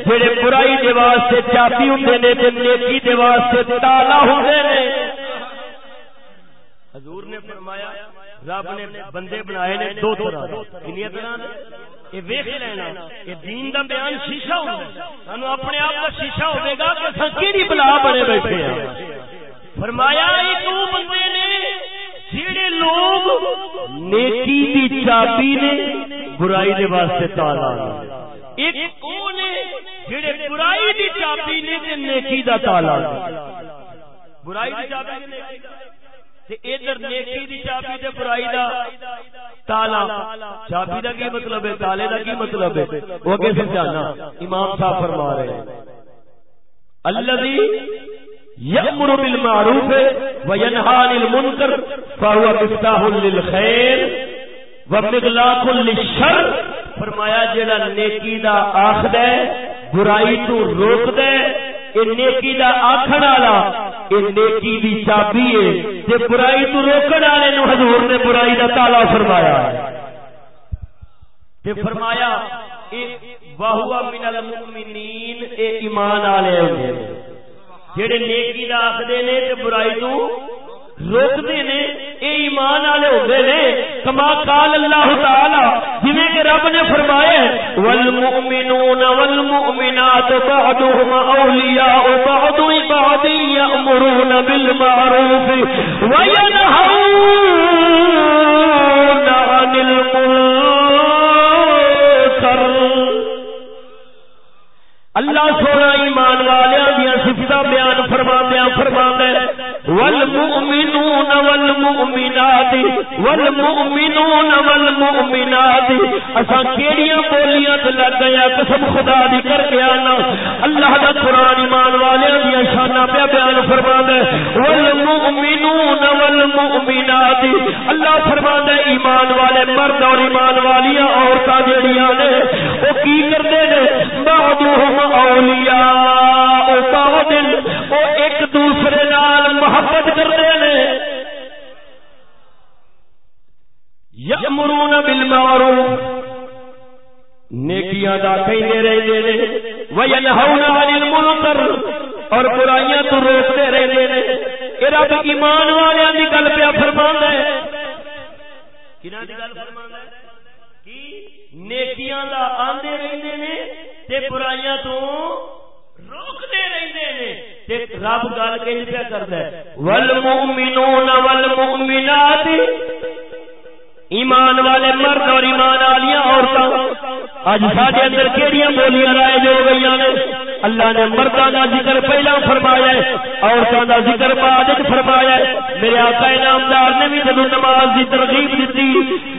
جڑے برائی دے واسطے چابی ہوندے نے تے نیکی دے واسطے تالا ہوندے نے۔ حضور نے فرمایا رب نے بندے بنائے نے دو طرح کنیا طرح یہ ویخ لینا یہ دین دا بیان شیشہ ہوگا سانو اپنے آپ کا شیشہ ہوئے گا کہ سکیری بلا بڑے بیٹھے ہیں۔ فرمایا ایک وہ بندے نے جڑے لوگ نیکی دی چابی نے برائی دے واسطے تالا ایک وہ نے جڑے برائی دی چابی نے تے نیکی دا تالا برائی دی چابی نے تے ادھر نیکی دی چابی تے برائی دا تالا چابی دا کی مطلب ہے؟ تالے دا کی مطلب ہے؟ وہ اگے سمجھانا امام صاحب فرما رہے ہیں۔ الذي يأمر بالمعروف وينهى عن المنكر فهو مفتاح للخير ومغلاق للشر۔ فرمایا جڑا نیکی دا آخد ہے، برائی تو روک دے اے نیکی دا آکھن والا، اے نیکی دی چابی ہے۔ تے برائی تو روکن والے نو حضور نے برائی دا تالا فرمایا۔ تے فرمایا، اے واہوا من المؤمنین، اے ایمان والے ہوندے جڑے نیکی دا آخدے نے تے برائی تو روکتے نے، اے ایمان والے ہوندے نے، کما قال اللہ تعالی، جویں کہ رب نے فرمایا والمؤمنون والمؤمنات بعضهم اولیاء بعض بعض یامرون بالمعروف وینهون عن المنکر اللہ سونا ایمان والوں دیا سفت بیان فرما دیا فرما والمؤمنون والمؤمنات والمؤمنون والمؤمنات۔ اسا کیڑیاں بولیاں تے لگ گیا قسم خدا دی کر کے آنا۔ اللہ دا قران ایمان والوں دی شاناں پہ بیان فرما دے والمؤمنون والمؤمنات۔ اللہ فرما دے ایمان والے مرد اور ایمان والیاں عورتاں جڑیاں نے او کی کردے نے؟ بعضهم اولیاء۔ بعض او ایک دوسرے نال محبت کرتے ہیں۔ یامرون بالمعروف، نیکیاں دا کہندے رہندے نے وینہون عن المنکر اور برائیاں تو روکتے رہندے نے اے رب، ایمان والیاں دی گل پہ فرماندا ہے۔ کنا دی گل فرماندا ہے؟ کہ نیکیاں دا آندے رہندے نے تے برائیاں تو روکتے رہندے نے تے رب گل کہیں پہ کردا ہے۔ والمؤمنون والمؤمنات ایمان والے مرد اور ایمان والیاں عورتاں اج ساڈے اندر کیڑیاں بولیاں رائے جو گئی نے، اللہ نے مرداں دا ذکر پہلا فرمایا ہے، عورتاں دا ذکر بعد فرمایا ہے۔ میرے آقا انعامدار نے بھی جدوں نماز دی ترغیب دتی،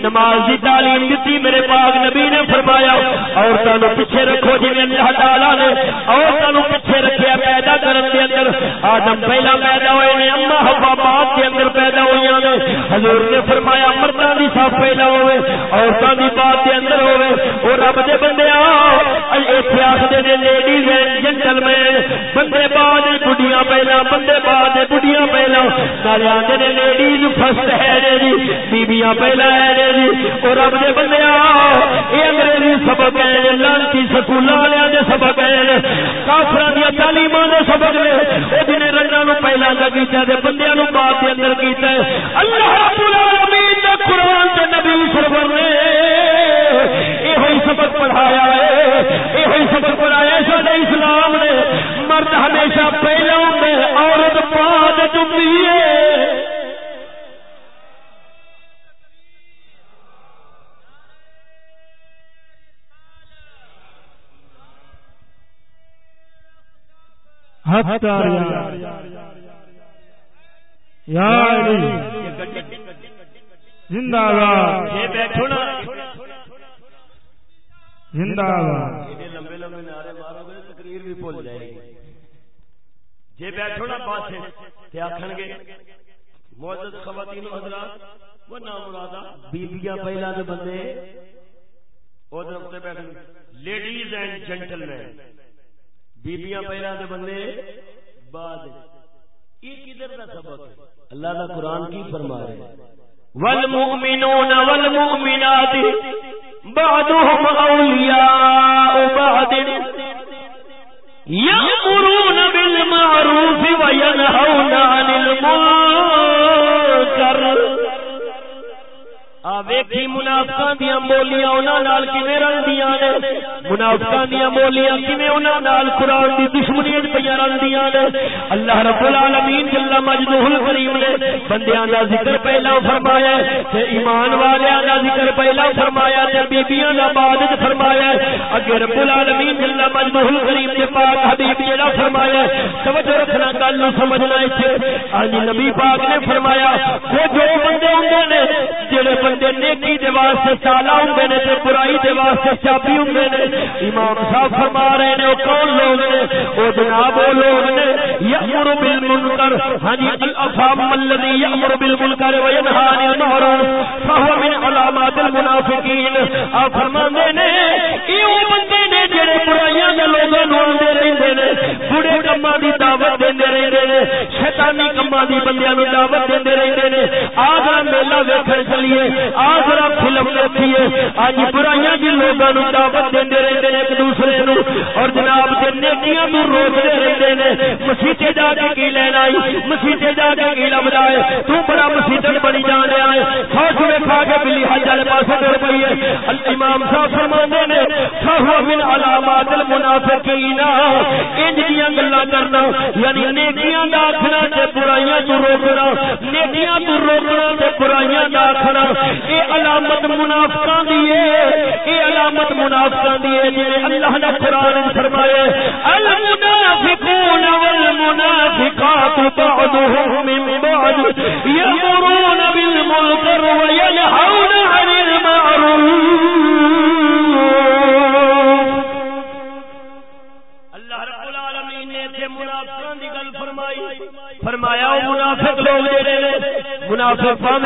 نماز دی تعلیم دتی، میرے پاک نبی نے فرمایا، عورتاں نو پیچھے رکھو جویں اللہ تعالی نے عورتاں نو پیچھے رکھیا، پیدا کرن دے اندر آدم پہلا پیدا ہوئے نے، اما حوا بعد دے اندر پیدا ہوئیاں نے۔ حضور نے فرمایا، مرداں دی صف پہلا ہوئے، عورتاں دی بات دے اندر ہوئے۔ او رب دے بندے آ ایتھے آکھدے نے لیڈیز اینڈ جنٹل مین بندے بعد بڈیاں پہلا، بندے بعد بڈیاں پہلا۔ نالے آندے نے لیڈیز فرسٹ ہے نے جی بیبییاں پہلا ہے نے جی۔ او رب دے بندے آ، اے انگریزی سبق ہے، لانتی سکولاں والےاں دے سبق ہے۔ کافراں دی تعلیماں دے سبق نے وہ جنے رنگا نو پہلا دا کیتا تے بندیاں نو بعد دے اندر کیتا ہے۔ اللہ رب العالمین دا قرآن تے نبی سرور نے یہ سبق پڑھایا ہے۔ یہ سبق پڑھایا سارے اسلام نے۔ مرد ہمیشہ پہلا ہوں عورت بعد چکی ہے۔ یا زندہ باد بیٹھو نا زندہ باد لمبے لمبے نعرے مارو گے، تقریر بھی بھول جائے گی۔ جی بیٹھو نا پاسے تے آکھن گے خواتین حضرات، وہ نام مرادا بیبیاں پہلا دے بندے لیڈیز اینڈ جنٹل مین بیبیاں پہلا دے بندے بعد یہ کدھر دا سبق ہے؟ اللہ دا قرآن کی فرما رہے ہیں۔ والمؤمنون والمؤمنات، بعضهم أولياء بعض، يأمرون بالمعروف وينهون عن المنكر ویکھی منافقاں دیاں بولیاں انہاں نال کیویں رلدیاں نے؟ منافقاں دیاں بولیاں کیویں انہاں نال قران دی پیاں رلدیاں نے؟ اللہ رب العالمین جل مجدہ الکریم نے بندیاں دا ذکر پہلا فرمایا تے ایمان والیاں دا ذکر پہلا فرمایا تے بیبییاں دا بعد وچ فرمایا اگے رب العالمین جل مجدہ الکریم دے پاک حبیب جڑا فرمایا توجہ رکھنا گل نو سمجھنا ایتھے اج ہاں جی، نبی پاک نے فرمایا، وہ جو بندے ہوندے نے، جڑے بندے نیکی دے واسطے تالا ہوندے نے تے برائی دے واسطے چابی ہوندے نے۔ امام صاحب فرما رہے نے او کون لوگ نے او جناب او لوگ نے یامر بالمنکر۔ ہاں جی الافام الذی یامر بالمنکر و ینہا عن المعروف فهو من علامات المنافقین۔ ا فرماندے نے اے او بندے نے جڑے برائیاں دے لوگاں نو بڑے کماں دی دعوت دیندے رہندے نے، شیطانی کماں دی بندیاں نو دعوت دیندے رہندے نے۔ آ میلہ ویکھن چلیے آ ذرا فلم دیکھیے اج برائیاں دی لوگاں نو دعوت دیندے رہندے نے ایک دوسرے نو۔ اور جناب تے نیکیاں نو روکدے رہندے نے مسیتے جا کے کی لینا آئی؟ مسیتے جا کے کی لبدا ہے تو بڑا مسیتن بنی جان رہا ہے۔ سوچ میں کھا کے بلی حج والے پاسے ٹر پئی ہے۔ امام صاحب فرماندے نے فہو من علامات المنافقین، انج دیاں گلاں کرنا یعنی نیکیاں دا آکھنا تے برائیاں تو روکنا، نیکیاں تو روکنا تے برائیاں دا آکھنا۔ اے علامت منافقاں دی ہے اے علامت منافقاں دی ہے جے اللہ نے قران وچ فرمایا المنافقون والمنافقات بعضهم من بعض يأمرون منافق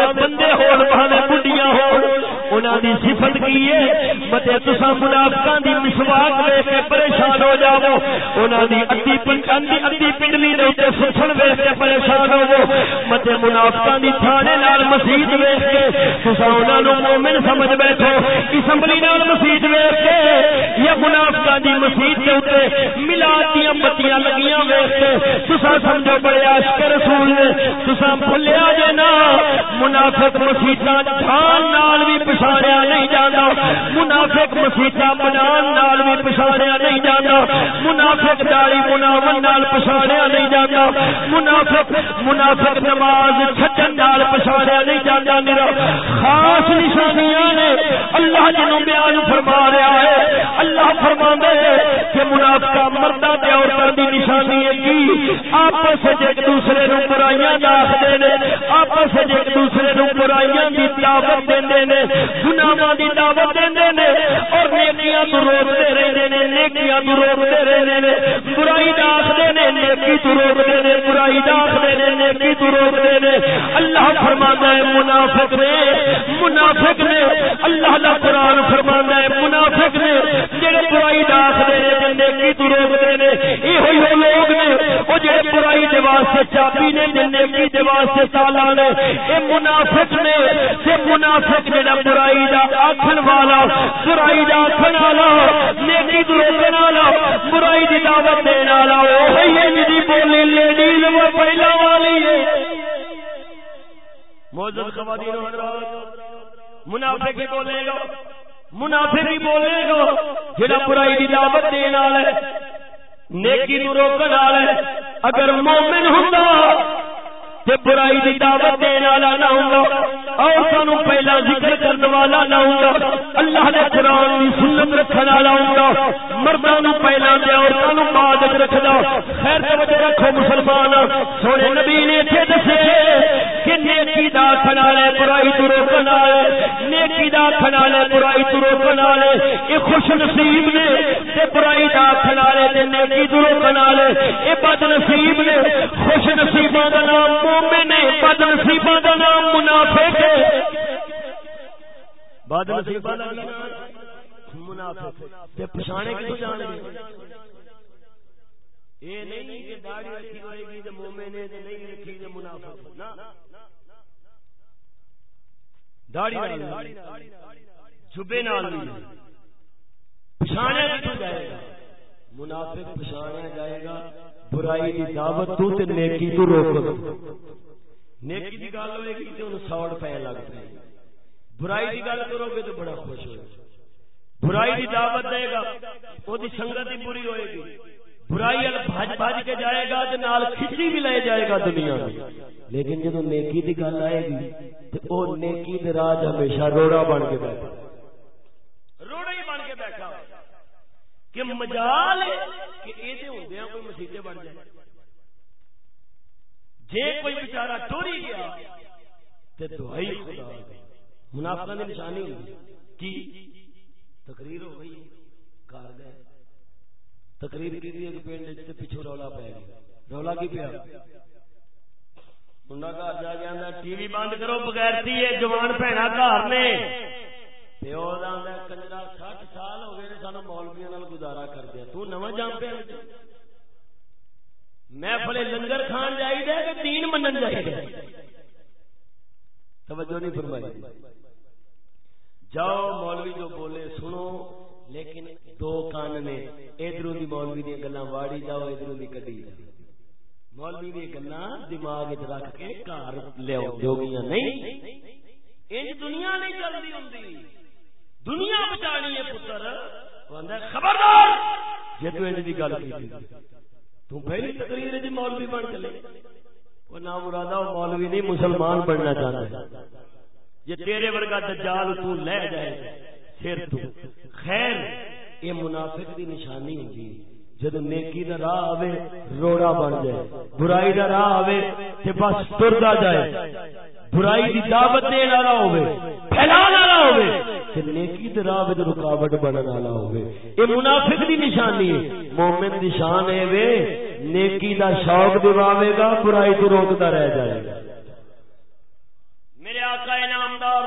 منافق منافق نماز چھٹن نال پچھاڑیا نہیں جانا میرا۔ خاص نشانیاں نے اللہ جنوں بیان فرما رہا ہے۔ اللہ فرما دے کہ منافقہ مردہ تے عورتاں دی نشانی ہے کی آپس وچ ایک دوسرے نو برائیاں داخدے نے، آپس وچ ایک دوسرے نو برائیاں دی دعوت دیندے نے، گناہاں دی دعوت دیندے نیکیاں تو روکتے نے نیکیاں تو نے برائی داخدے نے نیکی تو نے برائی داخدے نے نیکی تو نے اللہ فرماندا ہے، منافق نے منافق نے، اللہ دا قرآن فرماندا ہے، منافق نے، جڑے برائی داخدے نے نیکی تو نے یہ لوگ او جڑے برائی دے واسطے چابی نے تے نیکی دے واسطے تالا نے اے منافق نے تے منافق جڑا برائی دا آکھن والا، برائی دا آکھن والا، نیکی تو روکن والا برائی دی دعوت دین والا اوہی ہے جدی بولی لیڈیز وہ پہلا والی ہے۔ معزز خواتین و حضرات، منافق ہی بولے گا، منافق ہی بولے گا، جڑا برائی دی دعوت دین والا ہے، نیکی تو روکن والا ہے اگر مومن ہوندا تے برائی دی دعوت دین والا نہ ہوندا اور سانو پہلا ذکر کرنے والا نہ ہوندا، اللہ دے قرآن دی سنت رکھن والا ہوندا، مرداں نو پہلا تے عورتاں نو بعد وچ رکھدا، خیر توجہ رکھو مسلمان، سونے نبی نے ایتھے دسے دا برائی تو روکن والے، نیکی دا برائی تو روکن والے، اے خوش نصیب نے، تے برائی دا کھنا لے تے نیکی تو روکن والے۔ اے بد نصیب نے، خوش نصیباں دا نام مومن ہے بد نصیباں دا نام منافق ہے۔ بد نصیباں دا نام منافق تے کیوں جان گے نہیں کہ داڑھی رکھی ہوئے گی مومن ہے نہیں رکھی منافق نہ۔ داڑھی نال جبے نال پچھانے جائے گا؟ منافق جائے برائی دی دعوت تو تے نیکی تو روک نیکی دی گل ہوئے گی تے انہوں سوڑ پے لگ پے برائی کی گل کرو گے تو بڑا خوش ہوئے۔ برائی کی دعوت دے گا وہ سنگت ہی بری ہوئے گی۔ برائی بج بج کے جائے گا نال کھچی بھی لے جائے گا دنیا میں۔ لیکن جب نیکی کی گل آئے گی تو وہ نیکی دے راج ہمیشہ روڑا بن کے بیٹھا۔ روڑا ہی بن کے بیٹھا۔ کہ مجال کہ یہ ہوں کوئی مسیطے بن جائے۔ جے کوئی بچارا ٹوری گیا تو دعائی خدا منافقہ کی نشانی ہوئی۔ کی؟ تقریر ہو گئی، کار گئے۔ تقریر کی ایک پنڈ پیچھو رولا پی گیا۔ رولا کی پیا؟ ٹی وی بند کرو بغیر جوان بھنا گھر نے کنجرا سٹ سال ہو گئے سانو مولویا گزارا کر دیا تو نو جام پہ میں پلے لنگر کھان جائی دے کہ تین منن جائی توجہ نہیں فرمائی جاؤ مولوی جو بولے سنو لیکن دو کان نے ادھر دی مولوی دی گلا واڑی جاؤ ادھر دی کڈی جاؤ مولوی دی گلا دماغ وچ رکھ کے گھر لیا جوگیاں نہیں۔ انج دنیا نہیں چلتی ہوں دنیا بچانی ہے پتر۔ خبردار جی تو انج کی گل کی تو پہلی تقریر جی مولوی بن چلے۔ وہ نام مرادہ مولوی نہیں، مسلمان بننا چاہتا ہے۔ یہ تیرے ورگا دجال تو لے جائے، سر تو۔ خیر، یہ منافق دی نشانی ہوگی جد نیکی دا راہ آوے، روڑا بن جائے۔ برائی دا راہ آوے تے بس تردا جائے۔ برائی دی دعوت دین والا ہوے پھیلان والا ہوے تے نیکی دے راہ وچ رکاوٹ بنن والا ہوے اے منافق دی نشانی ہے، مومن دی شان ہے وے۔ نیکی دا شوق دواوے گا، برائی تو روکدا رہ جائے گا۔ میرے آقا انعامدار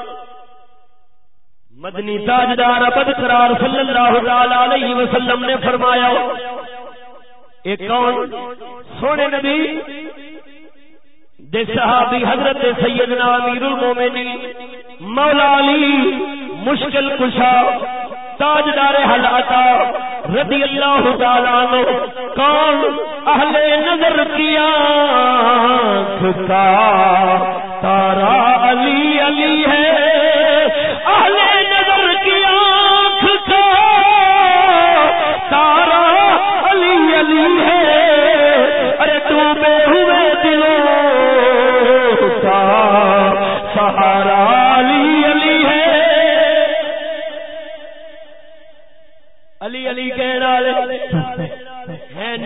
مدنی تاجدار ابد قرار صلی اللہ علیہ وسلم نے فرمایا ایک کون؟ سونے نبی دے صحابی حضرت سیدنا امیر المومنین، مولا علی مشکل کشا، تاجدار حلاتا رضی اللہ تعالیٰ عنہ، کون؟ اہل نظر کیا کا تارا علی علی ہے۔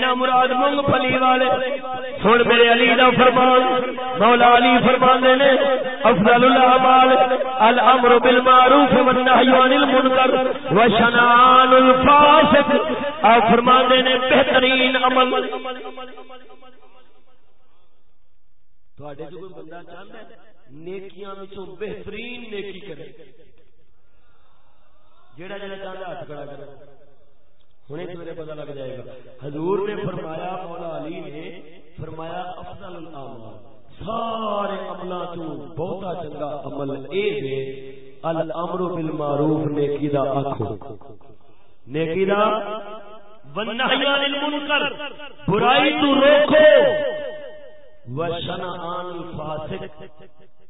نہ مراد مونگ پلی والے۔ سن میرے علی دا فرمان، مولا علی فرمان نے افضل الاعمال الامر بالمعروف والنهي عن المنکر وشنان الفاسق۔ او فرمان نے، بہترین عمل۔ تواڈے جو کوئی بندہ چاہندا ہے، نیکیاں وچوں بہترین نیکی کرے۔ جیڑا جڑا چاہندا ہاتھ کھڑا کرے۔ ہنے تو پتہ لگ جائے گا۔ حضور نے فرمایا مولا علی نے فرمایا افضل الاعمال سارے عملوں تو بہت چنگا عمل اے ہے۔ الامر بالمعروف نیکی دا آکھو نیکی دا ونہی عن المنکر۔ برائی تو روکو۔ وشنعان الفاسق۔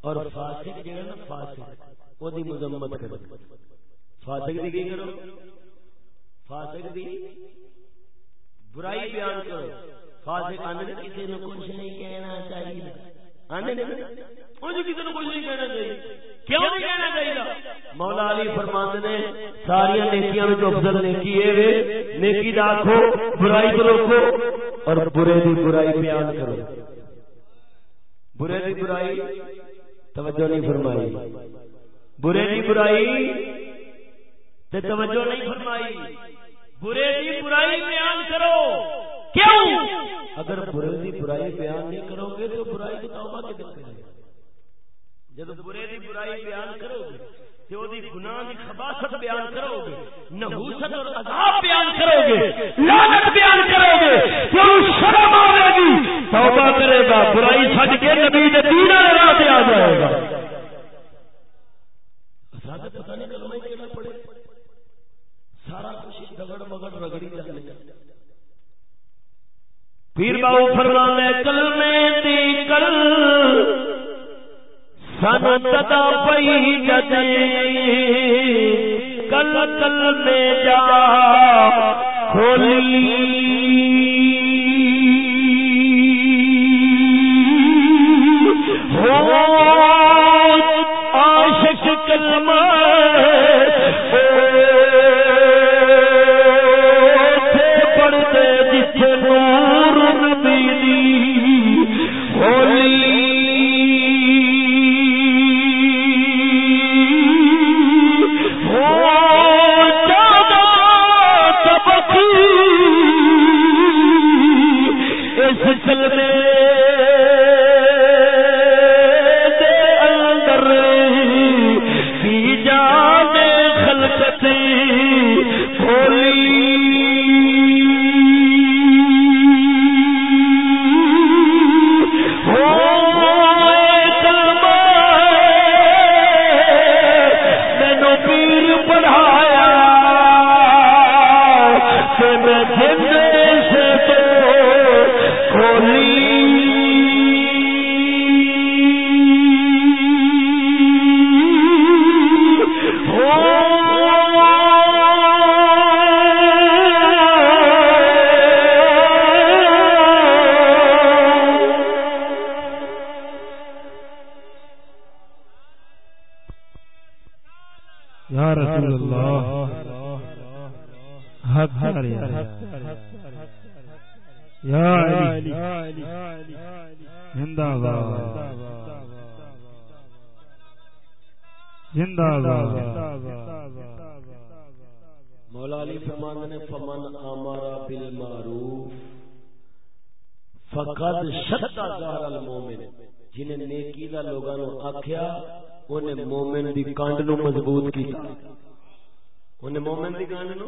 اور فاسق جو ہے نا فاسق وہ دی مذمت کرو۔ فاسق دی کی کرو؟ فاسق دی برائی بیان کرو۔ فاسق آنے کسی نے کچھ نہیں کہنا چاہیے۔ مولا علی فرماند نے ساری نیکیاں افضل نیکی ہے نیکی دا برائی کو روکو۔ اور برے دی برائی بیان کرو۔ برے دی برائی توجہ نہیں فرمائی۔ برے دی برائی تے توجہ نہیں فرمائی۔ برے دی برائی بیان کرو۔ کیوں؟ اگر برے دی برائی بیان نہیں کرو گے تو برائی کی توبہ کدھر کرے جب برے دی برائی بیان کرو گے جو دی گناہ دی خباثت بیان کرو گے نحوست اور عذاب بیان کرو گے لعنت بیان کرو گے تو شرم آئے گی۔ توبہ کرے گا برائی چھڈ کے نبی دے دین والے راہ پہ آ جائے گا۔ پتہ نہیں کلمہ کیڑا سارا کچھ دگڑ مگڑ رگڑی جانے پیر باو فرمانے کل میں دی کل سن تدا پئی جدے کل کل میں جا کھولی۔ عاشق کلمہ یا علی زندہ مولا علی فرماندے نے فمن امارا بالمعروف. فقد شد المومن. جنہیں نیکی دا لوگاں نو آکھیا مومن دی کانڈ نو مضبوط کیتا. اونے مومن دی کانڈ نو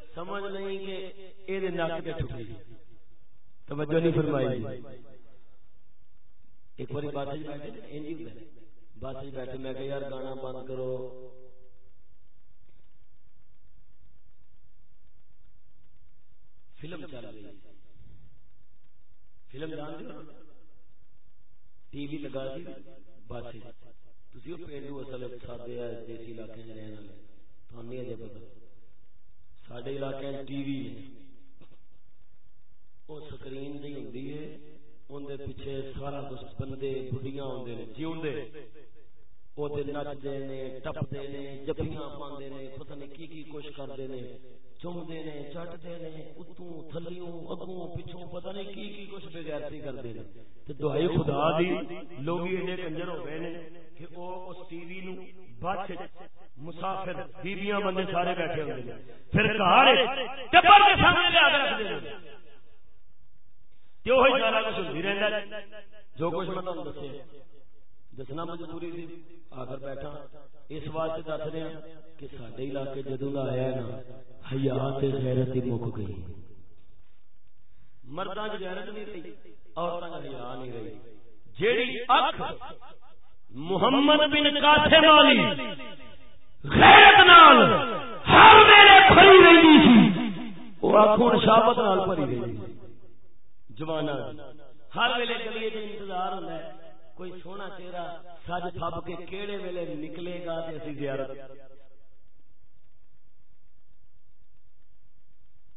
سمجھ نہیں کہ اے دے ناک تے ٹھکی توجہ نہیں فرمائی۔ ایک بار بات وچ بیٹھے این جی بات وچ بیٹھے میں کہ یار گانا بند کرو۔ فلم چل رہی فلم جان دے ٹی وی لگا دی۔ بس تسی او پینڈو اصل سادے دیسی علاقے دے رہن والے۔ تانوں اجے پتہ۔ سڈے علاقے ٹی وی وہ سکرین جی ہوں اندر پیچھے سارا کچھ بندے بڑھیا آدھے نے جیوندے وہ نچتے ٹپتے نے جفیاں پاندے پتہ نہیں کی کچھ کرتے چوندے نے چٹتے نے اتوں، تھلیوں، اگوں، پچھوں، پتہ نہیں کی کی کچھ بغیرتی کرتے ہیں تے دعائی خدا دی، لوگ ایڈے کنجر ہو گئے نے کہ او اس ٹی وی نو بچ مسافر بیبییاں بندے سارے بیٹھے ہوئے پھر گھر سامنے لے رکھ دے تے سارا کچھ رہندا جو کچھ میں تانوں دسیا دسنا مجبوری سی آخر بیٹھا۔ اس واسطے دس رہے ہیں کہ سارے علاقے جدو کا آیا نا، حیات غیرت ہی مک گئی۔ مرداں غیرت نہیں رہی، عورتاں حیا نہیں رہی۔ جیڑی اکھ محمد بن قاسم علی غیرت نال ہر میرے پھری رہی تھی وہ اکھوں شابت نال پھری رہی۔ جوانا ہر ویلے لیے انتظار ہوندا ہے۔ کوئی سونا چہرہ سج تھپ کے کیڑے ویلے نکلے گا زیارت۔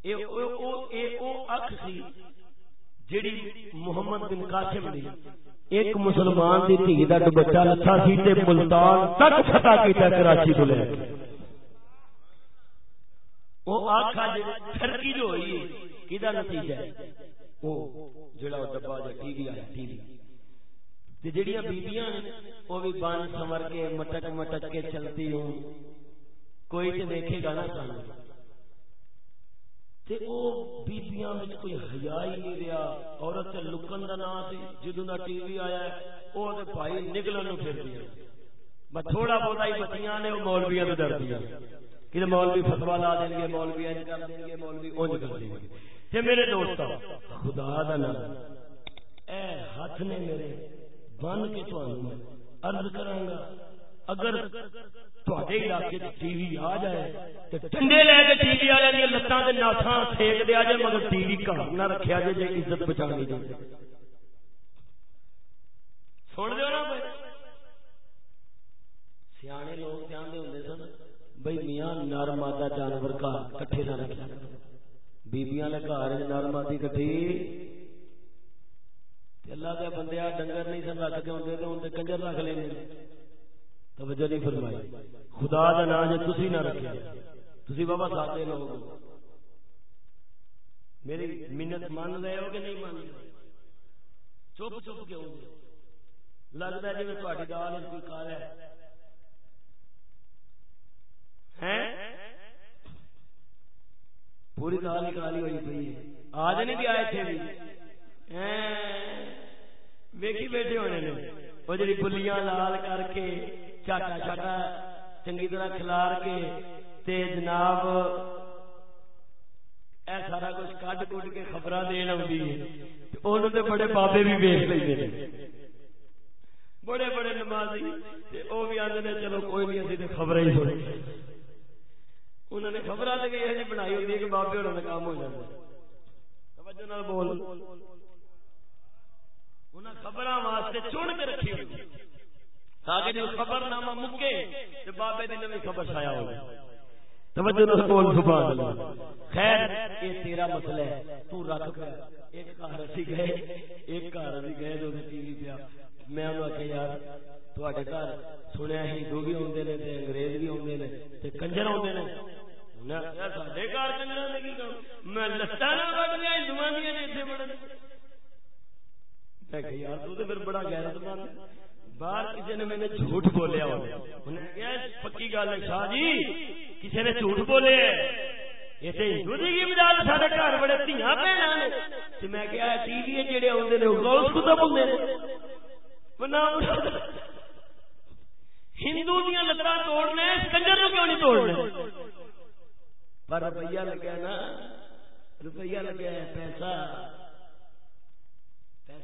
اے سی جڑی محمد بن قاسم دی۔ ایک مسلمان دی دھی دا بچہ لتھا سی تے ملتان تک چھتا کیتا کراچی تو لے او اکھ اج ٹھرکی جو ہوئی، کیدا نتیجہ ہے؟ جڑا ڈبا جا ٹی وی آ ٹی وی۔ تے جڑیاں بیبییاں ہیں او بھی بن سمر کے مٹک مٹک کے چلتی ہوں کوئی تے دیکھے گا نا سن تے او بیبییاں وچ کوئی حیا ہی نہیں رہیا عورت تے لکن دا نام سی جدوں دا ٹی وی آیا او تے بھائی نکلن نو میں تھوڑا بہت ہی بچیاں نے او مولویاں تو ڈردیاں کہ مولوی فتوا لا دین گے مولوی کر گے مولوی اونج کر گے تے میرے دوست خدا دا نام اے ہاتھ نے میرے بن کے تانوں عرض کراں گا، اگر علاقے ٹی وی آ جائے ٹھنڈے لے کے ٹی وی والے دیا لتان کے ناسا سیک دیا جائے، مگر ٹی وی گھر نہ رکھا جائے جی عزت بچا نہیں دے سن دو نا سیانے لوگ جانتے ہوں سن، بھائی میاں نر مادہ جانور گھر کٹھے نہ رکھا بیبیاں نے گھر نر مادی کٹھی۔ اللہ کے بندے ڈنگر نہیں سن رکھتے ہوں تو ہوں کنجر رکھ لیں توجہ نہیں فرمائی۔ خدا کا نام جی تھی نہ رکھے۔ تھی بابا سادے لوگ میری منت مان رہے ہو کہ نہیں مان رہے چپ چپ کیوں لگتا ہے جی تاری دال کوئی کال ہے۔ پوری دال ہی کالی ہوئی پی آج نہیں بھی آئے تھے بھی۔ ویکھی بیٹھے ہونے نے۔ وہ جی بلیاں لال کر کے چاٹا چاٹا چنگی طرح کھلار کے تے جناب اے سارا کچھ کڈ کڈ کے خبر دین آئی تے بڑے بابے بھی ویچ لے بڑے بڑے نمازی۔ وہ بھی آدھے نے، چلو کوئی نہیں، اسی تے خبر ہی سنی انہوں نے خبر تو یہ جی بنائی ہوتی ہے کہ بابے ہونا کا کام ہو جاتا ہے۔ توجہ نال بول۔ انہیں خبر واسطے چن کے رکھی ہوئی تاکہ جی جو خبر نامہ مکے تو بابے دی نوی خبر چھایا ہو توجہ نہ بول، سبحان اللہ۔ خیر، یہ تیرا مسئلہ ہے۔ تو رکھ پہ ایک گھر اسی گئے، ایک گھر اسی گئے تو ٹی وی پیا میں انہوں آخیا یار، تواڈے گھر سنیا ہندو بھی ہوندے نے تے انگریز بھی ہوندے نے تے کنجر ہوندے نے۔ سڈے گھر کنجر نے کی میں لتاں نہ وڈ لیا ہندوؤں دیا اتنے بڑے میں کہ یار تو تے پھر بڑا غیرت مند باہر کسی نے میں نے جھوٹ بولیا پکی گل ہے شاہ جی کسی نے جھوٹ بولے ہندو دیا کنجر کیوں نہیں توڑنے؟ پر روپیہ لگا نا، روپیہ لگا پیسہ۔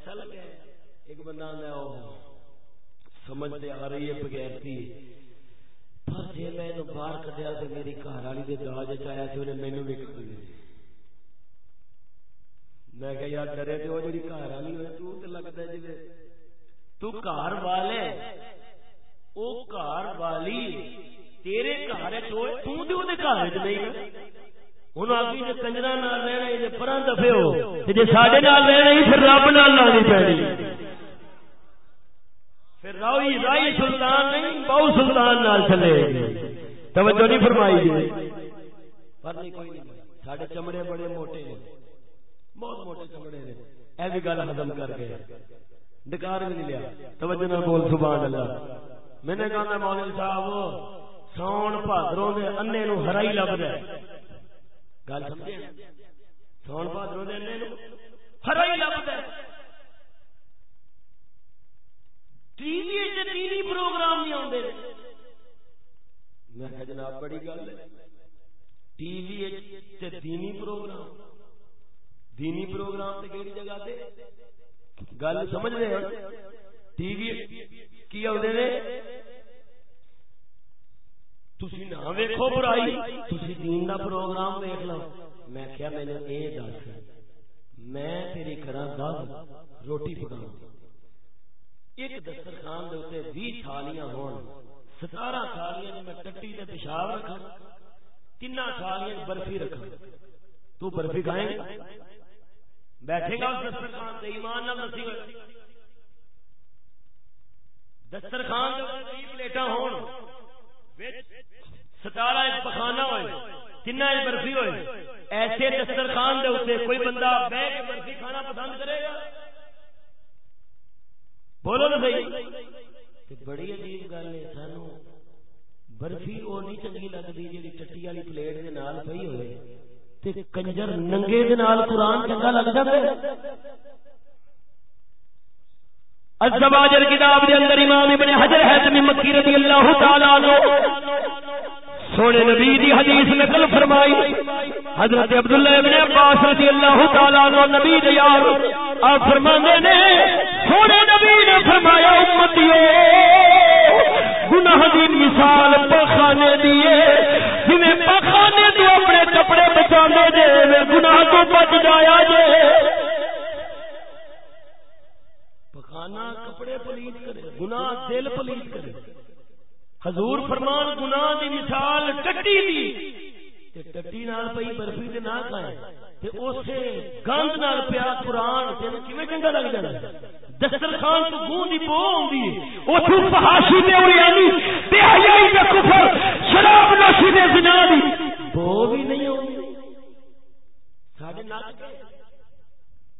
پیسہ لگا ایک بندہ میں سمجھ آ رہی ہے بغیر تھی پر جی میں باہر کٹیا تو میری گھر والی کے داج چایا تو انہیں مینو بھی کٹ دی میں کہ یار، ڈرے تو جی گھر والی ہوئے، تو تو لگتا ہے جی تو گھر والے، او گھر والی تیرے گھر تو گھر چ نہیں ہوں کنجرا رہنا جی پر دفے ہو جی سڈے نال رہنا پھر رب نال لانی پی پھر رائی رائی سلطان نہیں بہو سلطان نال چلے توجہ نہیں فرمائی جی پر نہیں کوئی نہیں ساڈے چمڑے بڑے موٹے نے بہت موٹے چمڑے نے بھی گل ختم کر کے ڈکار بھی نہیں لیا توجہ نہ بول سبحان اللہ میں نے کہا مولوی صاحب سون بھادروں دے انے نو ہرائی لب رہا ہے گل سمجھے؟ سون دے ہے ٹی وی پروگرام نہیں میں جناب بڑی گل ہے۔ ٹی وی دینی پروگرام۔ دینی پروگرام کہڑی جگہ تے؟ گل سمجھ رہے ٹی وی کی نے؟ تھی نہ ویکو برائی تھی دین کا پروگرام ویک لو۔ میں کیا میں نے یہ دس، میں تیری کرا دس روٹی پکاؤں۔ ایک دسترخوان دے اوتے 20 تھالیاں ہون 17 تھالیاں میں ٹٹی تے پیشاب رکھاں تینا تھالیاں برفی رکھاں۔ تو برفی کھائیں بیٹھے گا اس دسترخوان تے، ایمان نال نصیب دسترخوان دے اوتے پلیٹاں ہون، وچ 17 ایک پخانہ ہوئے تینا ایک برفی ہوئے۔ ایسے دسترخوان دے اوتے کوئی بندہ بیٹھ کے برفی کھانا پسند کرے گا؟ بولو نا بھائی۔ بڑی عجیب گل ہے، سانو برفی وہ نہیں چنگی لگتی جی ٹٹی والی پلیٹ کے نال پی ہوئے۔ تے کنجر ننگے دے نال قرآن چنگا لگ جائے الزواجر کتاب دے اندر امام ابن حجر حیثم مکی رضی اللہ تعالی عنہ۔ سونے نبی دی حدیث نقل فرمائی۔ حضرت عبداللہ ابن عباس رضی اللہ تعالی عنہ نبی دے یار۔ آپ فرماندے نے، سونے نبی نے فرمایا، امتیو، گناہ دی مثال پخانے دیے جنہیں پخانے دی اپنے کپڑے بچانے دے گناہ تو بچ جایا جے۔ پخانا کپڑے پلیت کرے، گناہ دل پلیت کرے۔ حضور فرمان گناہ دی مثال ٹٹی دی، تے ٹٹی نال پئی برفی تے نہ کھائے، تے اوسے گند نال پیا قران تے کیویں چنگا لگ جاندا دسترخوان تو گوں دی بو ہوندی ہے اوتھے فحاشی تے اوریانی، تے حیائی تے کفر، شراب نوشی تے زنا دی۔ بو بھی نہیں ہوندی۔ ساڈے ناک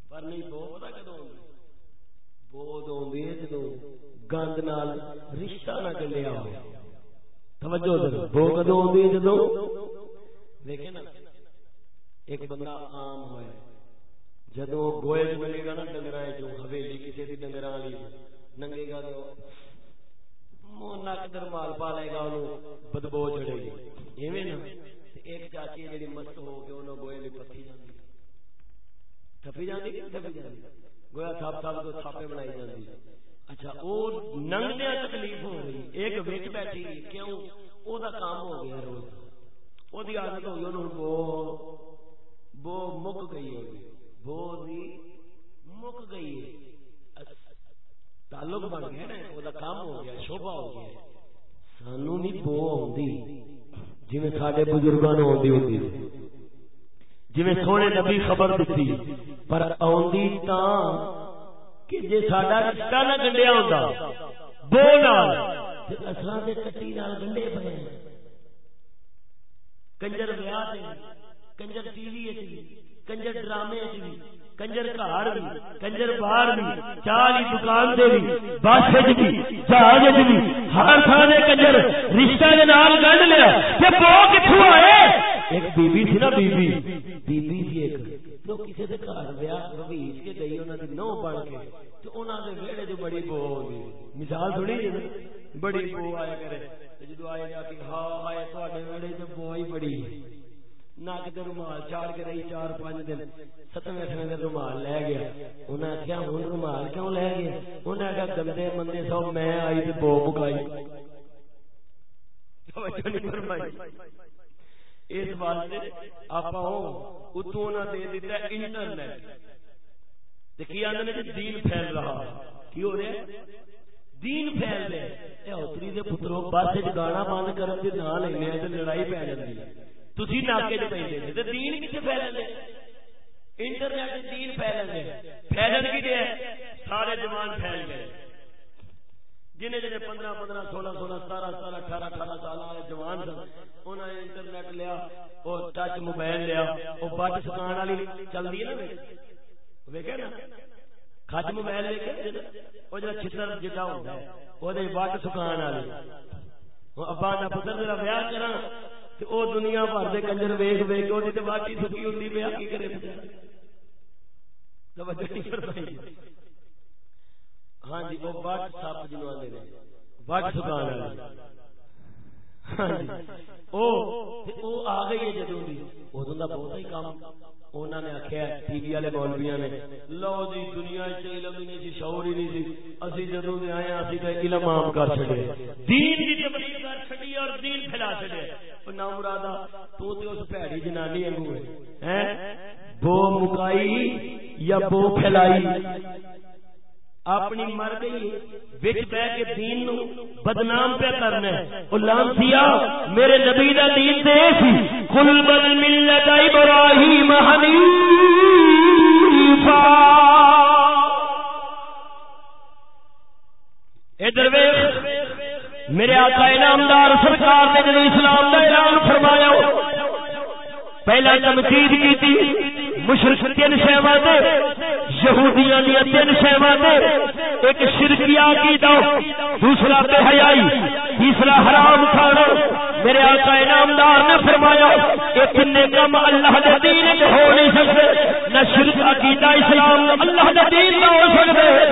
پر نہیں، بو پتہ کدوں ہوندی؟ بو دوندی ہے جدوں گند نال رشتہ نہ گلیا ہو۔ توجہ دے۔ بو کدو ہوندی جدوں۔ دیکھے نا ایک بندہ عام ہوئے۔ جدوں گوئے جو ملے گا نا ڈنگراں جو حویلی کسی دی ڈنگراں والی ننگے گا تو منہ نک در مال پا لے گا اونوں بدبو چڑھے گی۔ ایویں نا ایک چاچی جڑی مست ہو کے اونوں گوئے دی پتھی جاندی۔ تھپی جاندی کہ تھپی جاندی؟ گویا تھپ تھپ تو تھاپے بنائی جاندی۔ اچھا وہ ننگدیا تکلیف ہو رہی ایک بچ بیٹھی، کیوں؟ او دا کام ہو گیا روز۔ او دی عادت ہو گئی بو بو مک گئی ہوگی بو دی مک گئی ہے۔ اچھا، تعلق بن گیا نا او دا کام ہو گیا شوبا ہو گیا۔ سانو نہیں بو آندی جویں ساڈے بزرگاں نوں آندی ہوندی۔ جویں سونے نبی خبر دتی، پر آندی تاں کہ جی سڈا رشتہ نہ گنڈیا ہوں بو نال اصل کے کٹی نال گنڈے پے۔ کنجر ویاہ کنجر ٹی وی کنجر ڈرامے کنجر گھر بھی کنجر باہر بھی چار دکان دے بھی بس بھی جہاز بھی ہر تھان کنجر رشتہ کے نام گنڈ لیا۔ کہ بو کتوں آئے؟ ایک بی بی تھی نا بی بی بی بی تھی ایک تو کسی کے گھر ویاہ رویج کے گئی انہوں نے نو بن کے۔ تو انہوں نے ویڑے جو بڑی بو ہوگی مثال تھوڑی جی بڑی بو آیا کرے۔ جدو آئے جا کے ہاں آئے تھوڑے ویڑے تو بو ہی بڑی نک دے رومال چاڑ کے رہی چار پانچ دن، ستویں اٹھویں دن رومال لے گیا۔ انہیں آخیا ہوں رومال کیوں لے گیا انہیں آخیا گندے مندے سو میں آئی تو بو مکائی اس واسطے آپ اتوں نہ دے دیتا انٹرنیٹ۔ کی آدھے جی دین پھیل رہا؟ کی ہو رہا دین پھیل رہے اتری دے پترو، بس گانا بند کرن دے نہ لینے تے لڑائی پی جاندی تسی ناکے تے پیندے تے دین کتے پھیلن دے انٹرنیٹ دین پھیلن دے پھیلن کی دے سارے جوان پھیل گئے۔ جنہیں جنہیں پندرہ پندرہ، سولہ سولہ، ستارہ ستارہ، اٹھارہ اٹھارہ سال والے جوان سن انہوں نے انٹرنیٹ لیا، وہ ٹچ موبائل لیا، وہ بچ سکان والی چلتی ہے نا ویکے نا؟ موبائل لے کے چھتر ہوتا ہے وہ بچ سکان والی ابا نہ پتر میرا ویاہ کرا دنیا بھر کے کنجر ویگ ویگ وہ باقی سکی ہوتی پیا کی کرے توجہ نہیں ہاں جی وہ بٹ سپ جنو نے، بٹ سکان ہاں جی، آ گئی ہے جدو ادو کا بہت ہی کام انہوں نے آخیا ٹی وی والے مولویا نے۔ لو جی دنیا علم ہی نہیں شعور ہی نہیں سی۔ اسی جدو دے آئے اسی کا علم عام کر چڑے دین کی تبلیغ کر چڑی اور دین پھیلا چڑے نا مرادا تو تے اس پیڑی جنانی اگو ہے۔ بو مکائی یا بو پھیلائی؟ اپنی مر گئی بچ بہ کے دین نو بدنام پہ کرنا ہے۔ او لانتیا میرے نبی دا دین تے سی کل بل ملت ابراہیم حنیفا۔ ادھر ویکھ، میرے آقا انعامدار سرکار نے جب اسلام دا اعلان فرمایا، پہلا تمکید کی تھی مشرق تین شہوا دے۔ یہودیاں دیا تین شہوا ایک شرکیا کی دو دوسرا بے حیائی۔ تیسرا حرام کھانا۔ میرے آقا انعامدار نے فرمایا یہ تین کم اللہ دے دین وچ ہو نہیں سکتے۔ نہ شرک، عقیدہ اسلام اللہ دے دین نہ ہو سکتے۔